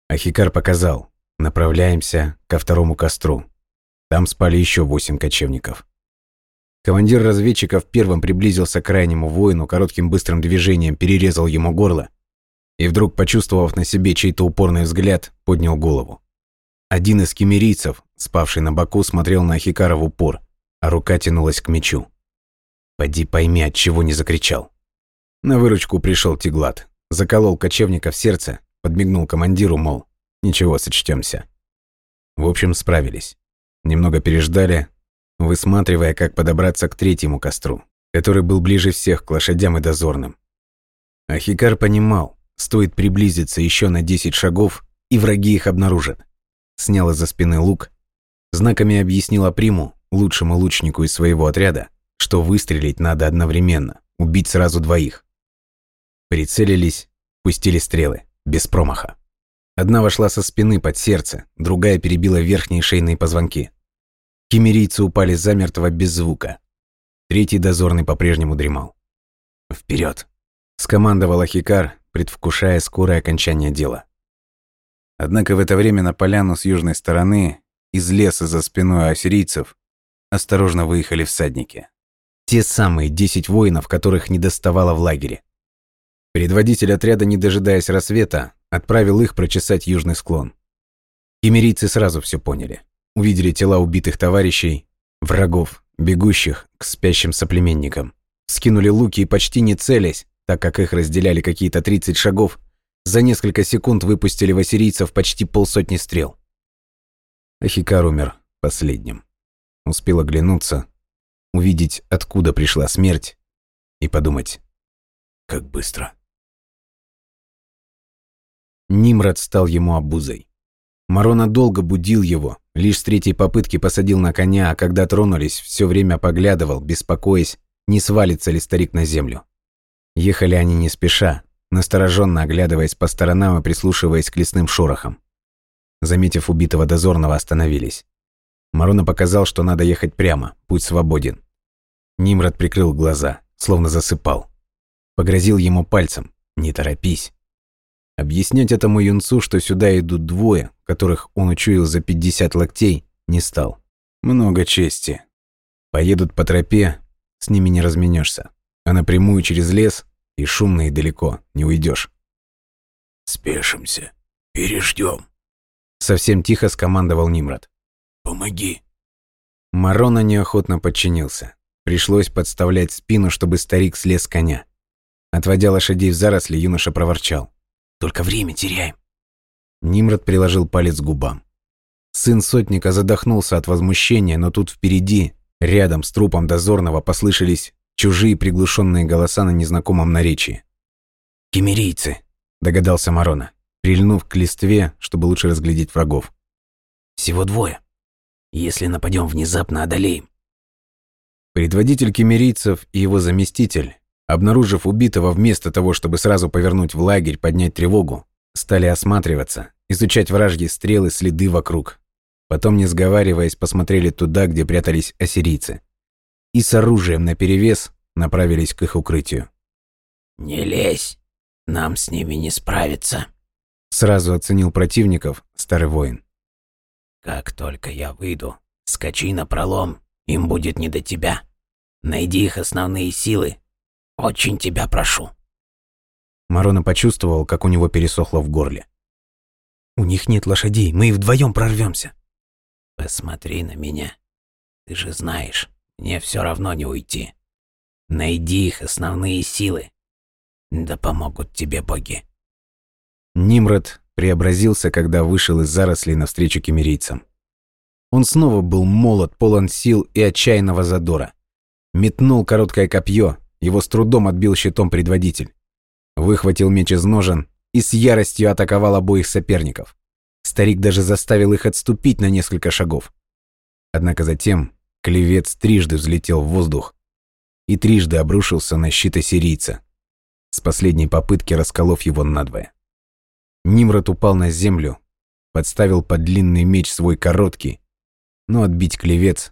Ахикар показал. Направляемся ко второму костру. Там спали еще восемь кочевников. Командир разведчиков первым приблизился к крайнему воину, коротким быстрым движением перерезал ему горло и вдруг, почувствовав на себе чей-то упорный взгляд, поднял голову. Один из кемерийцев, спавший на боку, смотрел на Ахикара в упор, а рука тянулась к мечу. «Поди пойми, от чего не закричал». На выручку пришел Тиглат, заколол кочевника в сердце, подмигнул командиру, мол, ничего, сочтемся. В общем, справились. Немного переждали, высматривая, как подобраться к третьему костру, который был ближе всех к лошадям и дозорным. Ахикар понимал, Стоит приблизиться еще на 10 шагов, и враги их обнаружат. Снял из-за спины лук, Знаками объяснила Приму, лучшему лучнику из своего отряда, что выстрелить надо одновременно, убить сразу двоих. Прицелились, пустили стрелы, без промаха. Одна вошла со спины под сердце, другая перебила верхние шейные позвонки. Кемерийцы упали замертво без звука. Третий дозорный по-прежнему дремал. «Вперед!» – скомандовал Ахикар, предвкушая скорое окончание дела. Однако в это время на поляну с южной стороны, из леса за спиной ассирийцев, осторожно выехали всадники. Те самые десять воинов, которых не доставало в лагере. Предводитель отряда, не дожидаясь рассвета, отправил их прочесать южный склон. Кемерийцы сразу все поняли. Увидели тела убитых товарищей, врагов, бегущих к спящим соплеменникам. Скинули луки и почти не целясь, так как их разделяли какие-то 30 шагов, за несколько секунд выпустили в ассирийцев почти полсотни стрел. Ахикар умер последним. Успел оглянуться, увидеть, откуда пришла смерть, и подумать, как быстро. Нимрод стал ему обузой. Марона долго будил его, лишь с третьей попытки посадил на коня, а когда тронулись, все время поглядывал, беспокоясь, не свалится ли старик на землю. Ехали они не спеша, настороженно оглядываясь по сторонам и прислушиваясь к лесным шорохам. Заметив убитого дозорного, остановились. Марона показал, что надо ехать прямо, путь свободен. Нимрод прикрыл глаза, словно засыпал. Погрозил ему пальцем «Не торопись». Объяснять этому юнцу, что сюда идут двое, которых он учуял за 50 локтей, не стал. Много чести. Поедут по тропе, с ними не разменешься, а напрямую через лес и шумно и далеко не уйдешь. «Спешимся, переждем», — совсем тихо скомандовал Нимрод. «Помоги». Марона неохотно подчинился. Пришлось подставлять спину, чтобы старик слез с коня. Отводя лошадей в заросли, юноша проворчал. Только время теряем». Нимрод приложил палец к губам. Сын сотника задохнулся от возмущения, но тут впереди, рядом с трупом дозорного, послышались чужие приглушенные голоса на незнакомом наречии. «Кемерийцы», — догадался Марона, прильнув к листве, чтобы лучше разглядеть врагов. «Всего двое. Если нападем внезапно, одолеем». Предводитель кемерийцев и его заместитель Обнаружив убитого, вместо того, чтобы сразу повернуть в лагерь, поднять тревогу, стали осматриваться, изучать вражьи стрелы, следы вокруг. Потом, не сговариваясь, посмотрели туда, где прятались ассирийцы. И с оружием наперевес направились к их укрытию. «Не лезь, нам с ними не справиться», — сразу оценил противников старый воин. «Как только я выйду, скачи на пролом, им будет не до тебя. Найди их основные силы очень тебя прошу». Марона почувствовал, как у него пересохло в горле. «У них нет лошадей, мы и вдвоем прорвемся. «Посмотри на меня. Ты же знаешь, мне все равно не уйти. Найди их основные силы. Да помогут тебе боги». Нимрод преобразился, когда вышел из зарослей навстречу кемерийцам. Он снова был молод, полон сил и отчаянного задора. Метнул короткое копье, его с трудом отбил щитом предводитель. Выхватил меч из ножен и с яростью атаковал обоих соперников. Старик даже заставил их отступить на несколько шагов. Однако затем клевец трижды взлетел в воздух и трижды обрушился на щит ассирийца, с последней попытки расколов его надвое. Нимрод упал на землю, подставил под длинный меч свой короткий, но отбить клевец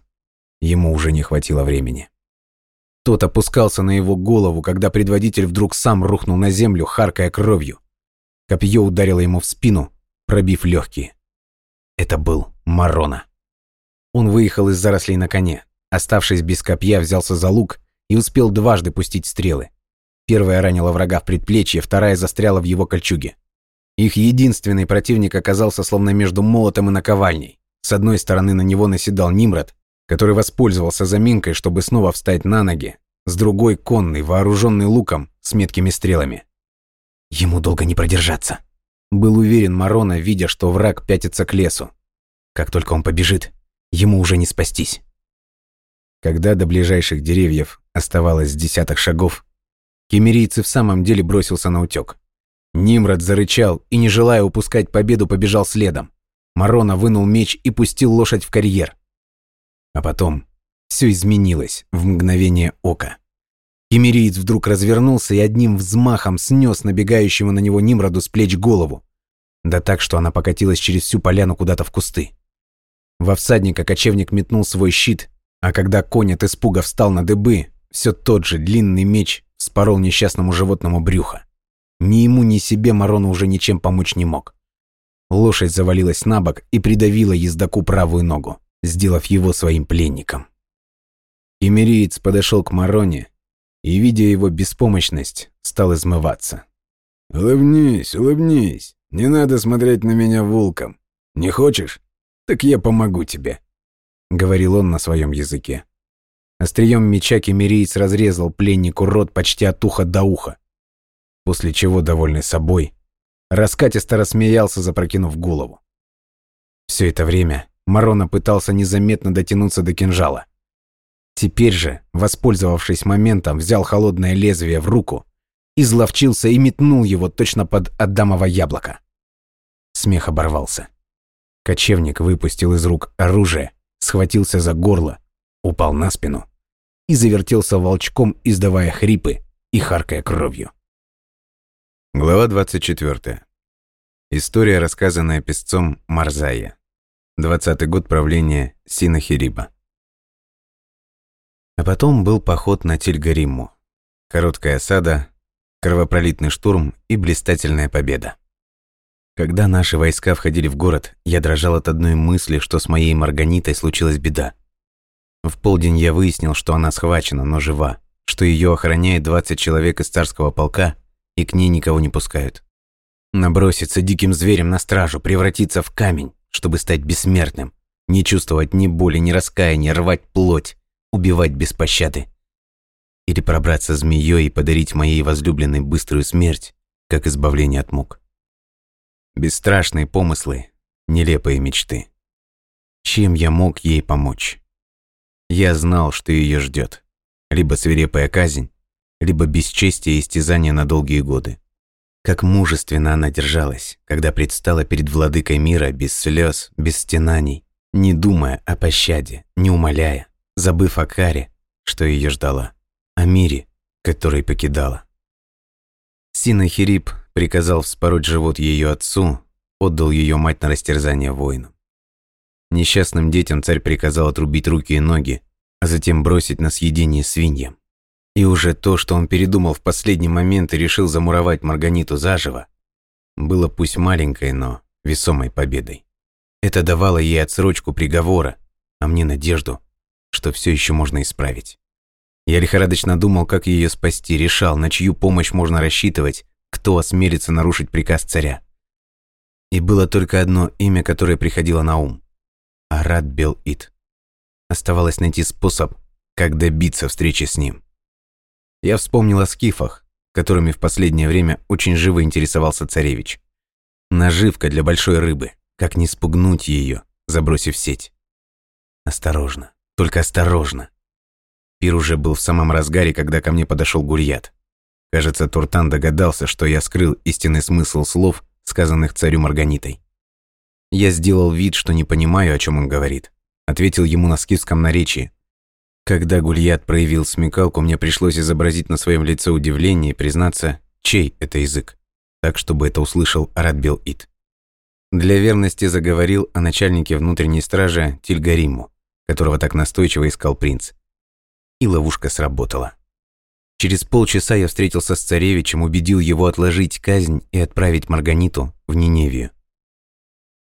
ему уже не хватило времени. Тот опускался на его голову, когда предводитель вдруг сам рухнул на землю, харкая кровью. Копье ударило ему в спину, пробив легкие. Это был Марона. Он выехал из зарослей на коне. Оставшись без копья, взялся за лук и успел дважды пустить стрелы. Первая ранила врага в предплечье, вторая застряла в его кольчуге. Их единственный противник оказался словно между молотом и наковальней. С одной стороны на него наседал Нимрод, который воспользовался заминкой, чтобы снова встать на ноги, с другой конный, вооруженный луком с меткими стрелами. Ему долго не продержаться. Был уверен Марона, видя, что враг пятится к лесу. Как только он побежит, ему уже не спастись. Когда до ближайших деревьев оставалось десяток шагов, кемерийцы в самом деле бросился на утёк. Нимрод зарычал и, не желая упускать победу, побежал следом. Марона вынул меч и пустил лошадь в карьер. А потом все изменилось в мгновение ока. Кемериец вдруг развернулся и одним взмахом снес набегающему на него Нимроду с плеч голову. Да так, что она покатилась через всю поляну куда-то в кусты. Во всадника кочевник метнул свой щит, а когда конь от испуга встал на дыбы, все тот же длинный меч спорол несчастному животному брюхо. Ни ему, ни себе Марона уже ничем помочь не мог. Лошадь завалилась на бок и придавила ездаку правую ногу, сделав его своим пленником. Кемериец подошел к Мароне и, видя его беспомощность, стал измываться. «Улыбнись, улыбнись. Не надо смотреть на меня волком. Не хочешь? Так я помогу тебе», — говорил он на своем языке. Острием меча кемериец разрезал пленнику рот почти от уха до уха, после чего, довольный собой, раскатисто рассмеялся, запрокинув голову. Все это время Марона пытался незаметно дотянуться до кинжала. Теперь же, воспользовавшись моментом, взял холодное лезвие в руку, изловчился и метнул его точно под Адамово яблоко. Смех оборвался. Кочевник выпустил из рук оружие, схватился за горло, упал на спину и завертелся волчком, издавая хрипы и харкая кровью. Глава 24. История, рассказанная песцом Марзая. 20 год правления Синахириба. А потом был поход на Тильгариму. Короткая осада, кровопролитный штурм и блистательная победа. Когда наши войска входили в город, я дрожал от одной мысли, что с моей Марганитой случилась беда. В полдень я выяснил, что она схвачена, но жива, что ее охраняет 20 человек из царского полка и к ней никого не пускают. Наброситься диким зверем на стражу, превратиться в камень, чтобы стать бессмертным, не чувствовать ни боли, ни раскаяния, рвать плоть, убивать без пощады. Или пробраться змеей и подарить моей возлюбленной быструю смерть, как избавление от мук. Бесстрашные помыслы, нелепые мечты. Чем я мог ей помочь? Я знал, что ее ждет. Либо свирепая казнь, либо бесчестие и истязание на долгие годы. Как мужественно она держалась, когда предстала перед владыкой мира без слез, без стенаний, не думая о пощаде, не умоляя, забыв о каре, что ее ждала, о мире, который покидала. Синахирип приказал вспороть живот ее отцу, отдал ее мать на растерзание воинам. Несчастным детям царь приказал отрубить руки и ноги, а затем бросить на съедение свиньям. И уже то, что он передумал в последний момент и решил замуровать Марганиту заживо, было пусть маленькой, но весомой победой. Это давало ей отсрочку приговора, а мне надежду, что все еще можно исправить. Я лихорадочно думал, как ее спасти, решал, на чью помощь можно рассчитывать, кто осмелится нарушить приказ царя. И было только одно имя, которое приходило на ум. Арат Бел-Ит. Оставалось найти способ, как добиться встречи с ним. Я вспомнил о скифах, которыми в последнее время очень живо интересовался царевич. Наживка для большой рыбы. Как не спугнуть ее, забросив сеть. Осторожно, только осторожно. Пир уже был в самом разгаре, когда ко мне подошел Гульят. Кажется, Туртан догадался, что я скрыл истинный смысл слов, сказанных царю Марганитой. Я сделал вид, что не понимаю, о чем он говорит. Ответил ему на скифском наречии. Когда Гульят проявил смекалку, мне пришлось изобразить на своем лице удивление и признаться, чей это язык, так, чтобы это услышал Арадбил Ит. Для верности заговорил о начальнике внутренней стражи Тильгариму, которого так настойчиво искал принц. И ловушка сработала. Через полчаса я встретился с царевичем, убедил его отложить казнь и отправить Марганиту в Ниневию.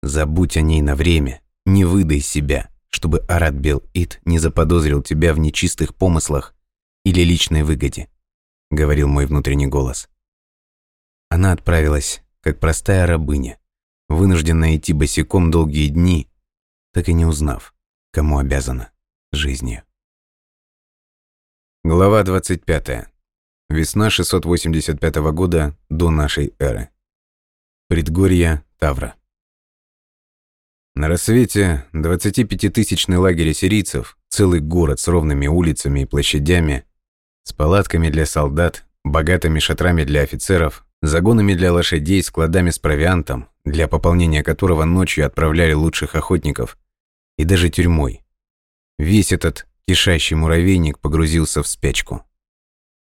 Забудь о ней на время, не выдай себя, чтобы Арат Бел-Ит не заподозрил тебя в нечистых помыслах или личной выгоде, говорил мой внутренний голос. Она отправилась, как простая рабыня, вынужденная идти босиком долгие дни, так и не узнав, кому обязана жизнью. Глава 25. Весна 685 года до нашей эры. Предгорье Тавра. На рассвете 25-тысячный лагерь сирийцев, целый город с ровными улицами и площадями, с палатками для солдат, богатыми шатрами для офицеров, загонами для лошадей, складами с провиантом, для пополнения которого ночью отправляли лучших охотников, и даже тюрьмой. Весь этот кишащий муравейник погрузился в спячку.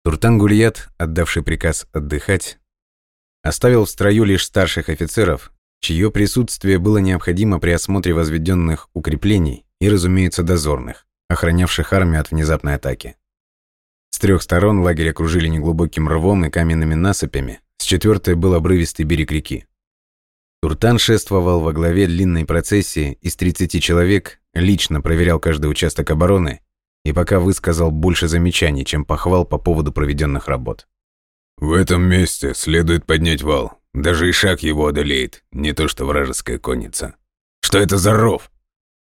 Туртан-Гульят, отдавший приказ отдыхать, оставил в строю лишь старших офицеров, чье присутствие было необходимо при осмотре возведенных укреплений и, разумеется, дозорных, охранявших армию от внезапной атаки. С трех сторон лагерь окружили неглубоким рвом и каменными насыпями, с четвертой был обрывистый берег реки. Туртан шествовал во главе длинной процессии из 30 человек, лично проверял каждый участок обороны и пока высказал больше замечаний, чем похвал по поводу проведенных работ. «В этом месте следует поднять вал. Даже и шаг его одолеет, не то что вражеская конница. Что это за ров?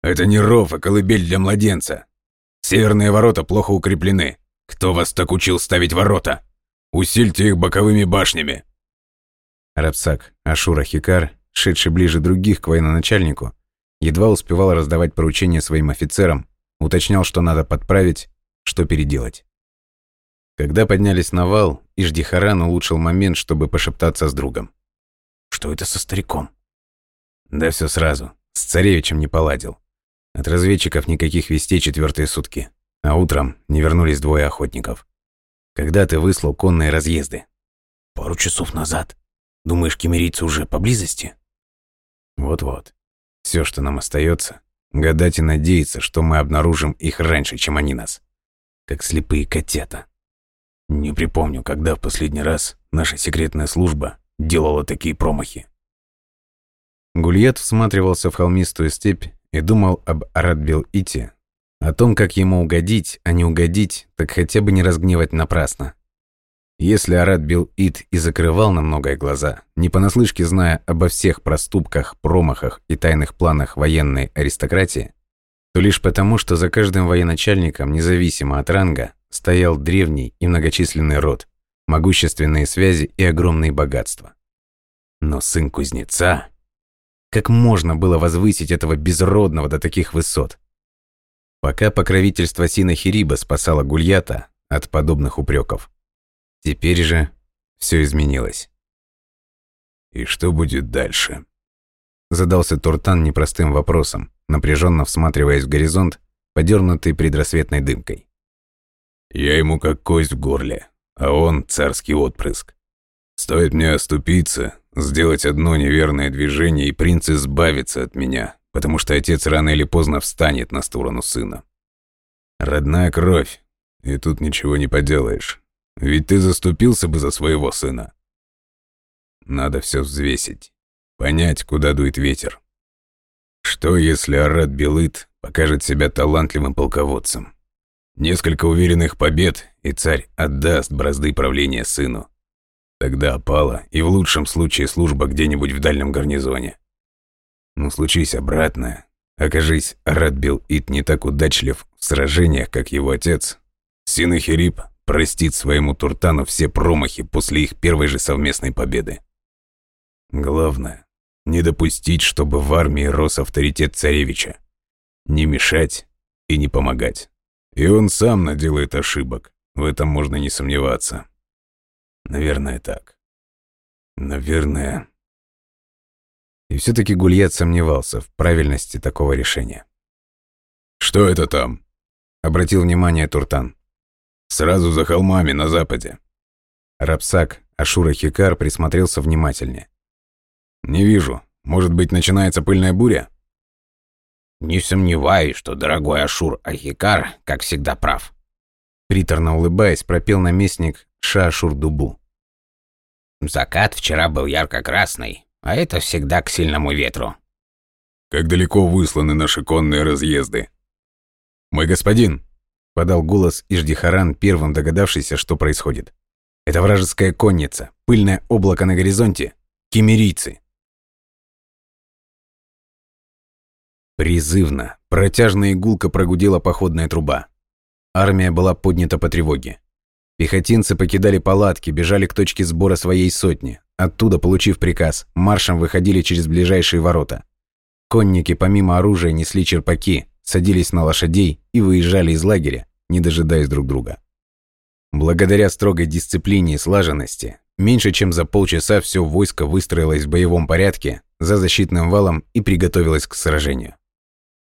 Это не ров, а колыбель для младенца. Северные ворота плохо укреплены. Кто вас так учил ставить ворота? Усильте их боковыми башнями. Рапсак Ашура Хикар, шедший ближе других к военачальнику, едва успевал раздавать поручения своим офицерам, уточнял, что надо подправить, что переделать. Когда поднялись на вал, Иждихаран улучшил момент, чтобы пошептаться с другом. Что это со стариком? Да все сразу. С царевичем не поладил. От разведчиков никаких вестей четвертые сутки. А утром не вернулись двое охотников. Когда ты выслал конные разъезды? Пару часов назад. Думаешь, кемерийцы уже поблизости? Вот-вот. Все, что нам остается, гадать и надеяться, что мы обнаружим их раньше, чем они нас. Как слепые котята. Не припомню, когда в последний раз наша секретная служба делала такие промахи. Гульят всматривался в холмистую степь и думал об Арадбил-Ите, о том, как ему угодить, а не угодить, так хотя бы не разгневать напрасно. Если Арат бил Ит и закрывал на многое глаза, не понаслышке зная обо всех проступках, промахах и тайных планах военной аристократии, то лишь потому, что за каждым военачальником, независимо от ранга, стоял древний и многочисленный род, могущественные связи и огромные богатства. Но сын кузнеца... Как можно было возвысить этого безродного до таких высот? Пока покровительство Синахириба спасало Гульята от подобных упреков. Теперь же все изменилось. «И что будет дальше?» Задался Туртан непростым вопросом, напряженно всматриваясь в горизонт, подернутый предрассветной дымкой. «Я ему как кость в горле, а он царский отпрыск. Стоит мне оступиться, сделать одно неверное движение, и принц избавится от меня, потому что отец рано или поздно встанет на сторону сына. Родная кровь, и тут ничего не поделаешь. Ведь ты заступился бы за своего сына. Надо все взвесить, понять, куда дует ветер. Что, если Арат Белыт покажет себя талантливым полководцем? Несколько уверенных побед, и царь отдаст бразды правления сыну. Тогда опала, и в лучшем случае служба где-нибудь в дальнем гарнизоне. Ну, случись обратное. Окажись, Радбил Ит не так удачлив в сражениях, как его отец. Синахирип простит своему Туртану все промахи после их первой же совместной победы. Главное, не допустить, чтобы в армии рос авторитет царевича. Не мешать и не помогать. И он сам наделает ошибок, в этом можно не сомневаться. Наверное, так. Наверное... И все-таки Гульят сомневался в правильности такого решения. «Что это там?» — обратил внимание Туртан. «Сразу за холмами на западе». Рапсак Ашура Хикар присмотрелся внимательнее. «Не вижу. Может быть, начинается пыльная буря?» «Не сомневаюсь, что дорогой Ашур Ахикар, как всегда, прав». Приторно улыбаясь, пропел наместник Ша-Ашур-Дубу. «Закат вчера был ярко-красный, а это всегда к сильному ветру». «Как далеко высланы наши конные разъезды?» «Мой господин», — подал голос Иждихаран, первым догадавшийся, что происходит. «Это вражеская конница, пыльное облако на горизонте, кемерийцы». Призывно, протяжно и гулко прогудела походная труба. Армия была поднята по тревоге. Пехотинцы покидали палатки, бежали к точке сбора своей сотни. Оттуда, получив приказ, маршем выходили через ближайшие ворота. Конники, помимо оружия, несли черпаки, садились на лошадей и выезжали из лагеря, не дожидаясь друг друга. Благодаря строгой дисциплине и слаженности, меньше чем за полчаса все войско выстроилось в боевом порядке за защитным валом и приготовилось к сражению.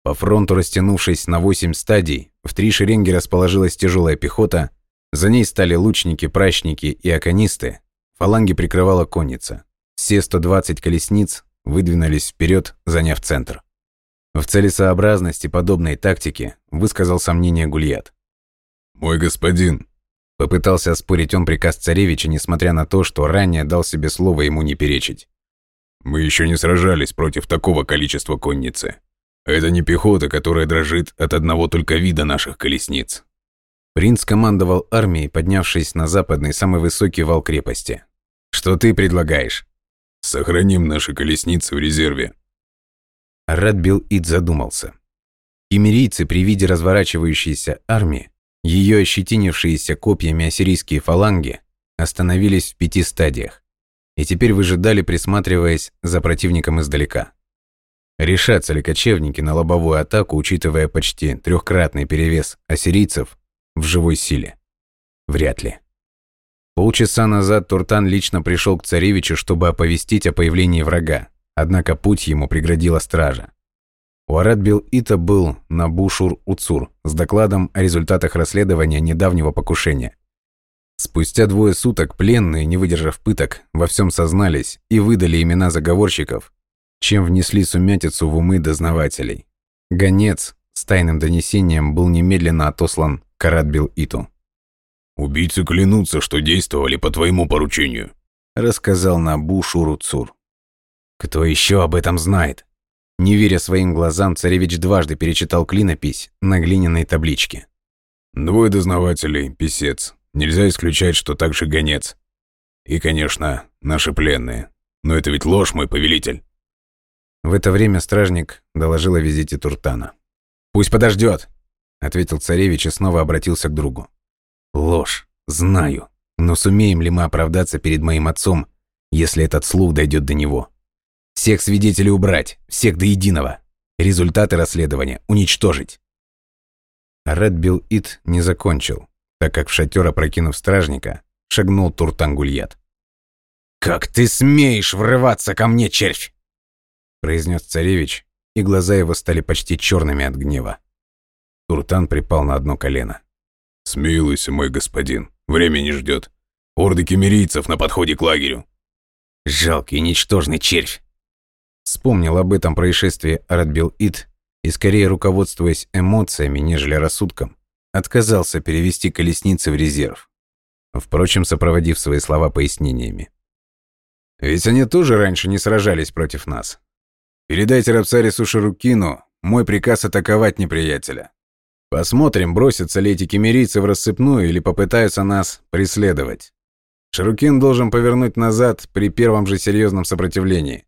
По фронту, растянувшись на восемь стадий, в три шеренги расположилась тяжелая пехота, за ней стали лучники, прачники и оконисты, фаланги прикрывала конница. Все 120 колесниц выдвинулись вперед, заняв центр. В целесообразности подобной тактики высказал сомнение Гульят. «Мой господин», — попытался оспорить он приказ царевича, несмотря на то, что ранее дал себе слово ему не перечить. «Мы еще не сражались против такого количества конницы. Это не пехота, которая дрожит от одного только вида наших колесниц». Принц командовал армией, поднявшись на западный самый высокий вал крепости. «Что ты предлагаешь?» «Сохраним наши колесницы в резерве», Радбил Ид задумался. Кемерийцы при виде разворачивающейся армии, ее ощетинившиеся копьями ассирийские фаланги, остановились в пяти стадиях и теперь выжидали, присматриваясь за противником издалека. Решатся ли кочевники на лобовую атаку, учитывая почти трехкратный перевес ассирийцев в живой силе? Вряд ли. Полчаса назад Туртан лично пришел к царевичу, чтобы оповестить о появлении врага, Однако путь ему преградила стража. Уарат Бил-Ита был на Бушур-Уцур с докладом о результатах расследования недавнего покушения. Спустя двое суток пленные, не выдержав пыток, во всем сознались и выдали имена заговорщиков, чем внесли сумятицу в умы дознавателей. Гонец с тайным донесением был немедленно отослан к Арат-Бил-Иту. «Убийцы клянутся, что действовали по твоему поручению», рассказал Набу Шуруцур. Кто еще об этом знает? Не веря своим глазам, царевич дважды перечитал клинопись на глиняной табличке. Двое дознавателей, писец. Нельзя исключать, что также гонец. И, конечно, наши пленные. Но это ведь ложь, мой повелитель. В это время стражник доложил о визите Туртана. «Пусть подождет, ответил царевич и снова обратился к другу. «Ложь, знаю. Но сумеем ли мы оправдаться перед моим отцом, если этот слух дойдет до него?» Всех свидетелей убрать, всех до единого. Результаты расследования уничтожить. Ред Ит не закончил, так как в шатер, опрокинув стражника, шагнул Туртангульят. «Как ты смеешь врываться ко мне, червь!» Произнес царевич, и глаза его стали почти черными от гнева. Туртан припал на одно колено. «Смилуйся, мой господин, время не ждет. Орды кемерийцев на подходе к лагерю». «Жалкий, ничтожный червь! Вспомнил об этом происшествии Радбил Ит и, скорее руководствуясь эмоциями, нежели рассудком, отказался перевести колесницы в резерв, впрочем, сопроводив свои слова пояснениями. «Ведь они тоже раньше не сражались против нас. Передайте Рапсарису Шарукину мой приказ атаковать неприятеля. Посмотрим, бросятся ли эти кемерийцы в рассыпную или попытаются нас преследовать. Шарукин должен повернуть назад при первом же серьезном сопротивлении.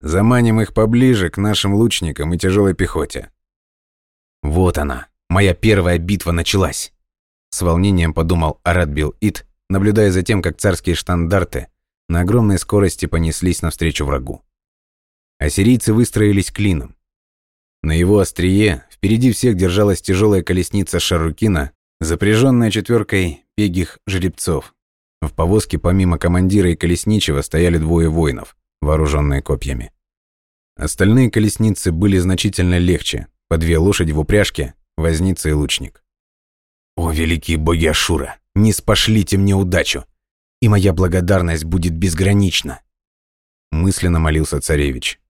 Заманим их поближе к нашим лучникам и тяжелой пехоте. Вот она, моя первая битва началась. С волнением подумал Арадбил Ит, наблюдая за тем, как царские штандарты на огромной скорости понеслись навстречу врагу. Ассирийцы выстроились клином. На его острие впереди всех держалась тяжелая колесница Шарукина, запряженная четверкой пегих жеребцов. В повозке помимо командира и колесничего стояли двое воинов вооруженные копьями. Остальные колесницы были значительно легче, по две лошади в упряжке, возница и лучник. «О, великие боги Ашура, не спошлите мне удачу, и моя благодарность будет безгранична!» Мысленно молился царевич.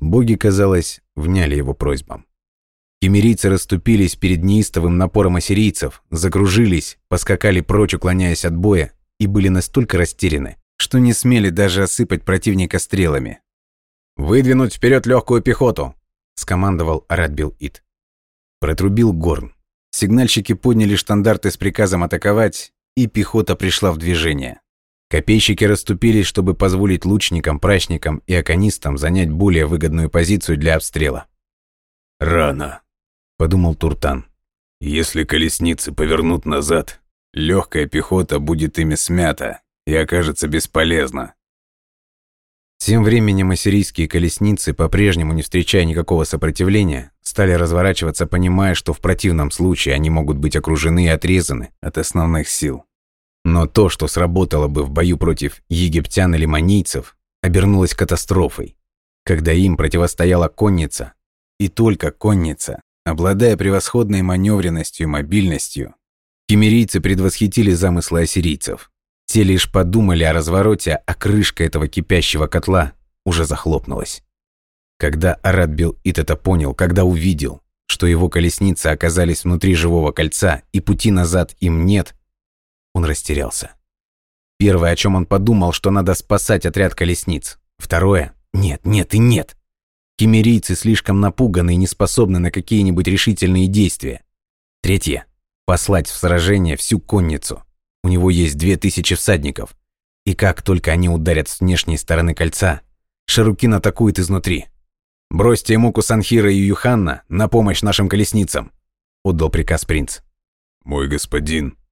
Боги, казалось, вняли его просьбам. Кемерийцы расступились перед неистовым напором ассирийцев, закружились, поскакали прочь, уклоняясь от боя, и были настолько растеряны, что не смели даже осыпать противника стрелами. «Выдвинуть вперед легкую пехоту!» – скомандовал Радбил Ит. Протрубил горн. Сигнальщики подняли штандарты с приказом атаковать, и пехота пришла в движение. Копейщики расступились, чтобы позволить лучникам, прачникам и оконистам занять более выгодную позицию для обстрела. «Рано», – подумал Туртан. «Если колесницы повернут назад, легкая пехота будет ими смята, и окажется бесполезно. Тем временем ассирийские колесницы, по-прежнему не встречая никакого сопротивления, стали разворачиваться, понимая, что в противном случае они могут быть окружены и отрезаны от основных сил. Но то, что сработало бы в бою против египтян или манийцев, обернулось катастрофой, когда им противостояла конница, и только конница, обладая превосходной маневренностью и мобильностью, кемерийцы предвосхитили замыслы ассирийцев. Те лишь подумали о развороте, а крышка этого кипящего котла уже захлопнулась. Когда Арат Бил-Ит это понял, когда увидел, что его колесницы оказались внутри живого кольца и пути назад им нет, он растерялся. Первое, о чем он подумал, что надо спасать отряд колесниц. Второе – нет, нет и нет. Кемерийцы слишком напуганы и не способны на какие-нибудь решительные действия. Третье – послать в сражение всю конницу. У него есть две тысячи всадников. И как только они ударят с внешней стороны кольца, Шарукин атакует изнутри. «Бросьте ему Кусанхира и Юханна на помощь нашим колесницам», — отдал приказ принц. «Мой господин», —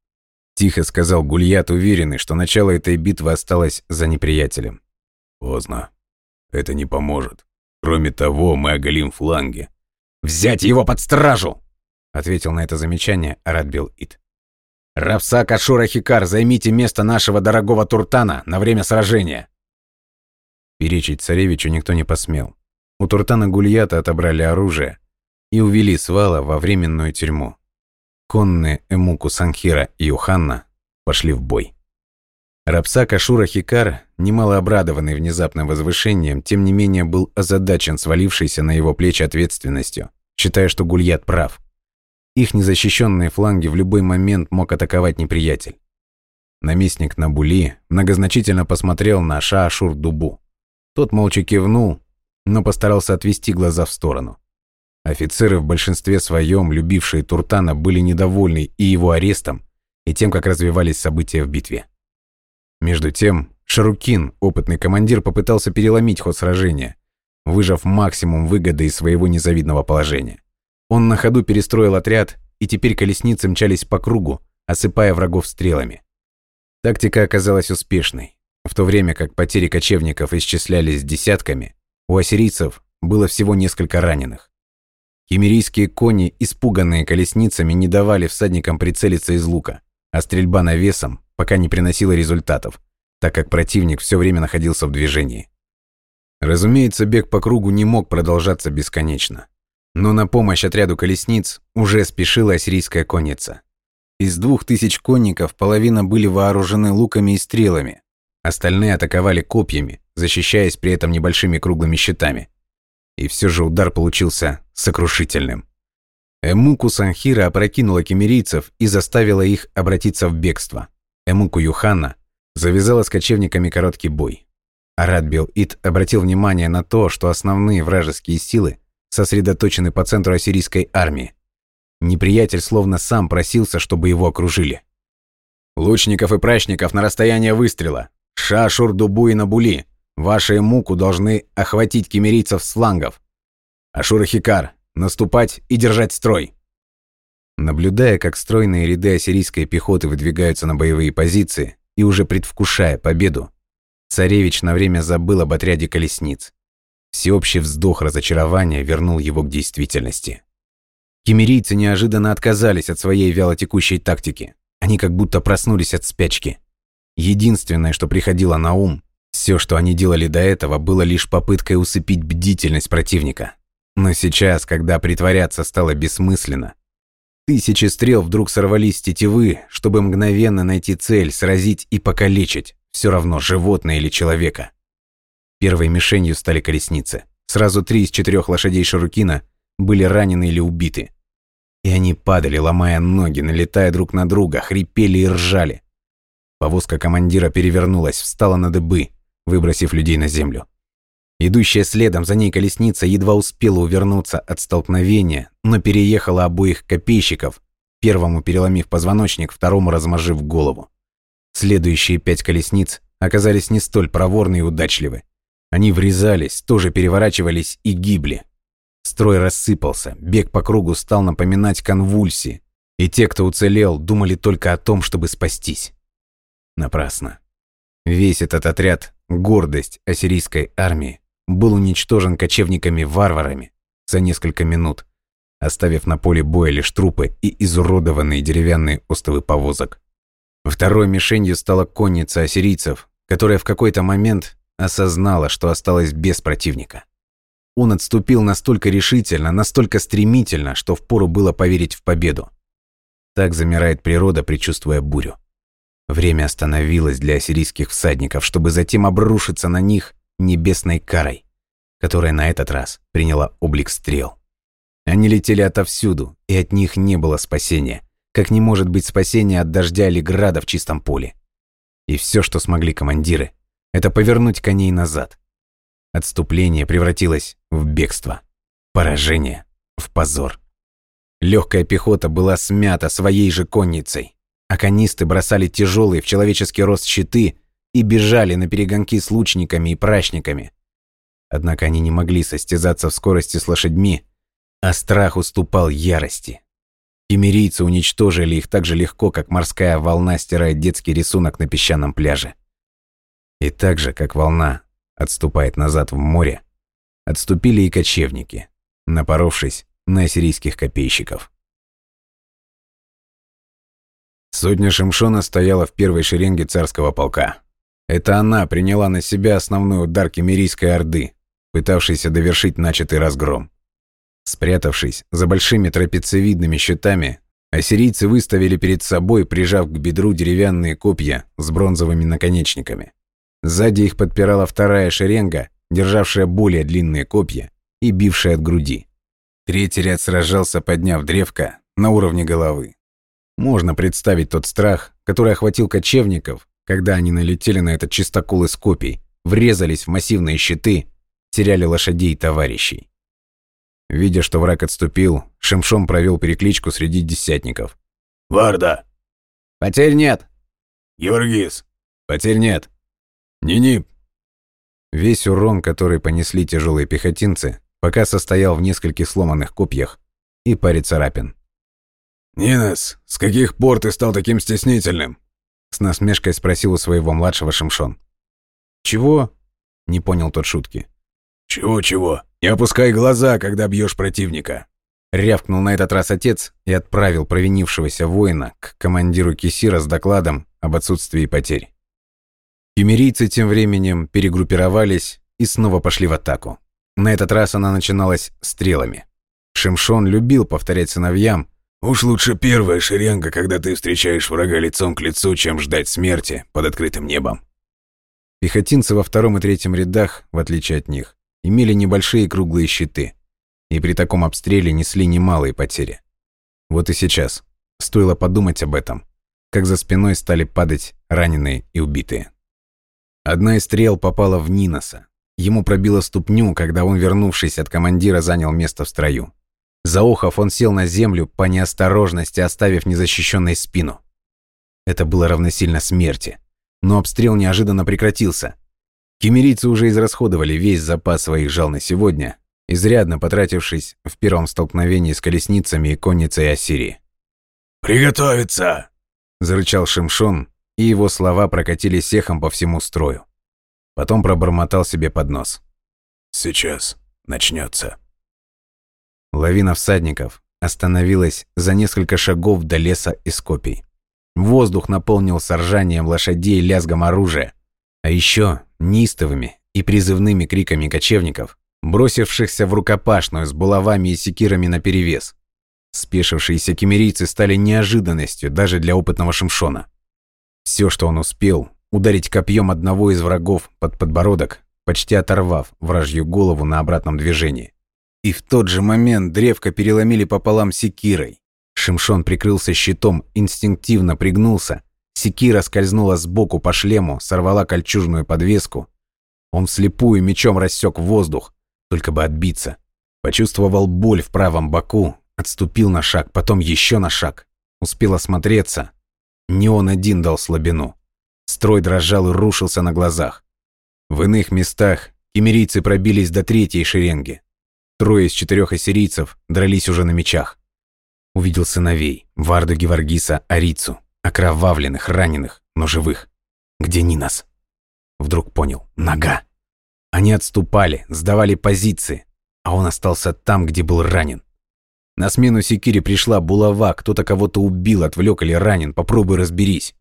тихо сказал Гульят, уверенный, что начало этой битвы осталось за неприятелем. «Поздно. Это не поможет. Кроме того, мы оголим фланги». «Взять его под стражу!» — ответил на это замечание Арадбил Ит. «Рапсак Ашура Хикар, займите место нашего дорогого Туртана на время сражения!» Перечить царевичу никто не посмел. У Туртана Гульята отобрали оружие и увели с вала во временную тюрьму. Конные Эмуку Санхира и Юханна пошли в бой. Рапсак Ашура Хикар, немало обрадованный внезапным возвышением, тем не менее был озадачен свалившейся на его плечи ответственностью, считая, что Гульят прав. Их незащищенные фланги в любой момент мог атаковать неприятель. Наместник Набули многозначительно посмотрел на Ша-Ашур-Дубу. Тот молча кивнул, но постарался отвести глаза в сторону. Офицеры в большинстве своем, любившие Туртана, были недовольны и его арестом, и тем, как развивались события в битве. Между тем, Шарукин, опытный командир, попытался переломить ход сражения, выжав максимум выгоды из своего незавидного положения. Он на ходу перестроил отряд, и теперь колесницы мчались по кругу, осыпая врагов стрелами. Тактика оказалась успешной. В то время как потери кочевников исчислялись десятками, у ассирийцев было всего несколько раненых. Химерийские кони, испуганные колесницами, не давали всадникам прицелиться из лука, а стрельба навесом пока не приносила результатов, так как противник все время находился в движении. Разумеется, бег по кругу не мог продолжаться бесконечно. Но на помощь отряду колесниц уже спешила ассирийская конница. Из двух тысяч конников половина были вооружены луками и стрелами, остальные атаковали копьями, защищаясь при этом небольшими круглыми щитами. И все же удар получился сокрушительным. Эмуку Санхира опрокинула кемерийцев и заставила их обратиться в бегство. Эмуку Юхана завязала с кочевниками короткий бой. Арат Бел-Ит обратил внимание на то, что основные вражеские силы сосредоточены по центру ассирийской армии. Неприятель словно сам просился, чтобы его окружили. «Лучников и прачников на расстояние выстрела! Ша-Шур, Дубу и Набули! Ваши муку должны охватить кемерийцев с флангов. Ашур-Хикар, наступать и держать строй. Наблюдая, как стройные ряды ассирийской пехоты выдвигаются на боевые позиции и уже предвкушая победу, царевич на время забыл об отряде колесниц. Всеобщий вздох разочарования вернул его к действительности. Кемерийцы неожиданно отказались от своей вялотекущей тактики. Они как будто проснулись от спячки. Единственное, что приходило на ум, все, что они делали до этого, было лишь попыткой усыпить бдительность противника. Но сейчас, когда притворяться стало бессмысленно, тысячи стрел вдруг сорвались с тетивы, чтобы мгновенно найти цель, сразить и покалечить, все равно животное или человека. Первой мишенью стали колесницы. Сразу три из четырех лошадей Шарукина были ранены или убиты. И они падали, ломая ноги, налетая друг на друга, хрипели и ржали. Повозка командира перевернулась, встала на дыбы, выбросив людей на землю. Идущая следом за ней колесница едва успела увернуться от столкновения, но переехала обоих копейщиков, первому переломив позвоночник, второму размажив голову. Следующие пять колесниц оказались не столь проворны и удачливы. Они врезались, тоже переворачивались и гибли. Строй рассыпался, бег по кругу стал напоминать конвульсии, и те, кто уцелел, думали только о том, чтобы спастись. Напрасно. Весь этот отряд, гордость ассирийской армии, был уничтожен кочевниками-варварами за несколько минут, оставив на поле боя лишь трупы и изуродованные деревянные остовы повозок. Второй мишенью стала конница ассирийцев, которая в какой-то момент осознала, что осталась без противника. Он отступил настолько решительно, настолько стремительно, что впору было поверить в победу. Так замирает природа, предчувствуя бурю. Время остановилось для ассирийских всадников, чтобы затем обрушиться на них небесной карой, которая на этот раз приняла облик стрел. Они летели отовсюду, и от них не было спасения, как не может быть спасения от дождя или града в чистом поле. И все, что смогли командиры, это повернуть коней назад. Отступление превратилось в бегство, поражение в позор. Легкая пехота была смята своей же конницей, а канисты бросали тяжелые в человеческий рост щиты и бежали на перегонки с лучниками и прачниками. Однако они не могли состязаться в скорости с лошадьми, а страх уступал ярости. Кемерийцы уничтожили их так же легко, как морская волна стирает детский рисунок на песчаном пляже. И так же, как волна отступает назад в море, отступили и кочевники, напоровшись на ассирийских копейщиков. Сотня Шимшона стояла в первой шеренге царского полка. Это она приняла на себя основной удар кемерийской орды, пытавшейся довершить начатый разгром. Спрятавшись за большими трапециевидными щитами, ассирийцы выставили перед собой, прижав к бедру деревянные копья с бронзовыми наконечниками. Сзади их подпирала вторая шеренга, державшая более длинные копья и бившая от груди. Третий ряд сражался, подняв древко на уровне головы. Можно представить тот страх, который охватил кочевников, когда они налетели на этот чистокол из копий, врезались в массивные щиты, теряли лошадей и товарищей. Видя, что враг отступил, Шимшон провел перекличку среди десятников. «Варда!» «Потерь нет!» «Георгис!» «Потерь нет!» «Нинип!» Весь урон, который понесли тяжелые пехотинцы, пока состоял в нескольких сломанных копьях и паре царапин. «Нинес, с каких пор ты стал таким стеснительным?» С насмешкой спросил у своего младшего Шимшон. «Чего?» – не понял тот шутки. «Чего-чего? Не опускай глаза, когда бьешь противника!» Рявкнул на этот раз отец и отправил провинившегося воина к командиру Кисира с докладом об отсутствии потерь. Кемерийцы тем временем перегруппировались и снова пошли в атаку. На этот раз она начиналась стрелами. Шимшон любил повторять сыновьям, «Уж лучше первая шеренга, когда ты встречаешь врага лицом к лицу, чем ждать смерти под открытым небом». Пехотинцы во втором и третьем рядах, в отличие от них, имели небольшие круглые щиты, и при таком обстреле несли немалые потери. Вот и сейчас стоило подумать об этом, как за спиной стали падать раненые и убитые. Одна из стрел попала в Ниноса. Ему пробило ступню, когда он, вернувшись от командира, занял место в строю. Заохов он сел на землю по неосторожности, оставив незащищенной спину. Это было равносильно смерти. Но обстрел неожиданно прекратился. Кемерийцы уже израсходовали весь запас своих жал на сегодня, изрядно потратившись в первом столкновении с колесницами и конницей Ассирии. «Приготовиться!» – зарычал Шимшон, и его слова прокатились эхом по всему строю. Потом пробормотал себе под нос. «Сейчас начнется. Лавина всадников остановилась за несколько шагов до леса из копий. Воздух наполнился ржанием лошадей и лязгом оружия, а еще неистовыми и призывными криками кочевников, бросившихся в рукопашную с булавами и секирами наперевес. Спешившиеся кемерийцы стали неожиданностью даже для опытного Шимшона. Все, что он успел, ударить копьем одного из врагов под подбородок, почти оторвав вражью голову на обратном движении. И в тот же момент древко переломили пополам секирой. Шимшон прикрылся щитом, инстинктивно пригнулся. Секира скользнула сбоку по шлему, сорвала кольчужную подвеску. Он вслепую мечом рассек воздух, только бы отбиться. Почувствовал боль в правом боку, отступил на шаг, потом еще на шаг. Успел осмотреться. Не он один дал слабину. Строй дрожал и рушился на глазах. В иных местах кемерийцы пробились до третьей шеренги. Трое из четырех ассирийцев дрались уже на мечах. Увидел сыновей, Варду Геваргиса, Арицу, окровавленных, раненых, но живых. Где Нинос? Вдруг понял. Нога. Они отступали, сдавали позиции, а он остался там, где был ранен. На смену Секире пришла булава, кто-то кого-то убил, отвлек или ранен, попробуй разберись.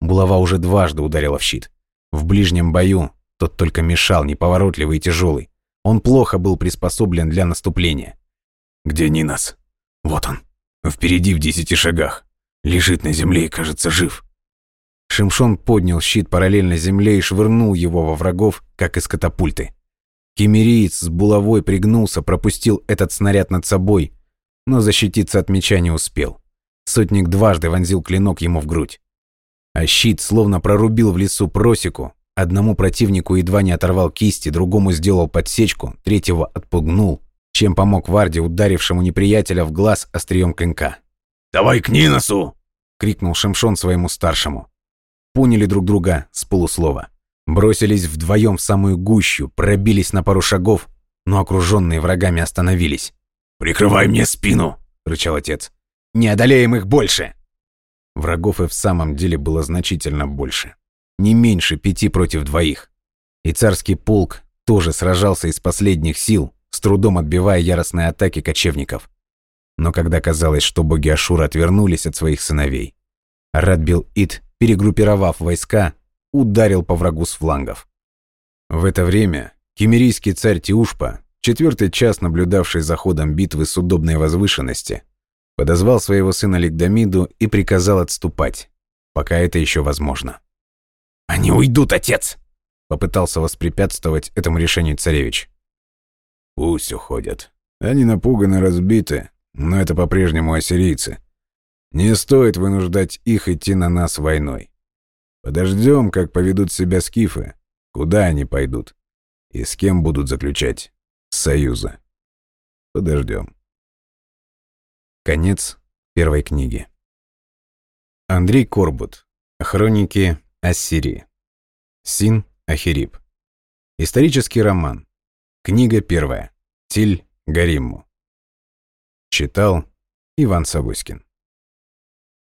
Булава уже дважды ударила в щит. В ближнем бою тот только мешал, неповоротливый и тяжелый. Он плохо был приспособлен для наступления. «Где Нинос?» «Вот он. Впереди в десяти шагах. Лежит на земле и, кажется, жив». Шимшон поднял щит параллельно земле и швырнул его во врагов, как из катапульты. Кемериец с булавой пригнулся, пропустил этот снаряд над собой, но защититься от меча не успел. Сотник дважды вонзил клинок ему в грудь. А щит словно прорубил в лесу просеку, одному противнику едва не оторвал кисти, другому сделал подсечку, третьего отпугнул, чем помог Варде, ударившему неприятеля в глаз острием клинка. «Давай к Ниносу!» — крикнул Шимшон своему старшему. Поняли друг друга с полуслова. Бросились вдвоем в самую гущу, пробились на пару шагов, но окруженные врагами остановились. «Прикрывай мне спину!» — рычал отец. «Не одолеем их больше!» Врагов и в самом деле было значительно больше. Не меньше пяти против двоих. И царский полк тоже сражался из последних сил, с трудом отбивая яростные атаки кочевников. Но когда казалось, что боги Ашура отвернулись от своих сыновей, Радбил-Ит, перегруппировав войска, ударил по врагу с флангов. В это время кемерийский царь Тиушпа, четвертый час наблюдавший за ходом битвы с удобной возвышенности, подозвал своего сына Лигдамиду и приказал отступать, пока это еще возможно. «Они уйдут, отец!» — попытался воспрепятствовать этому решению царевич. «Пусть уходят. Они напуганы, разбиты, но это по-прежнему ассирийцы. Не стоит вынуждать их идти на нас войной. Подождем, как поведут себя скифы, куда они пойдут и с кем будут заключать союзы. Подождем. Конец первой книги. Андрей Корбут. Хроники Ассирии. Син Ахирип. Исторический роман. Книга первая. Тиль Гаримму. Читал Иван Савуськин.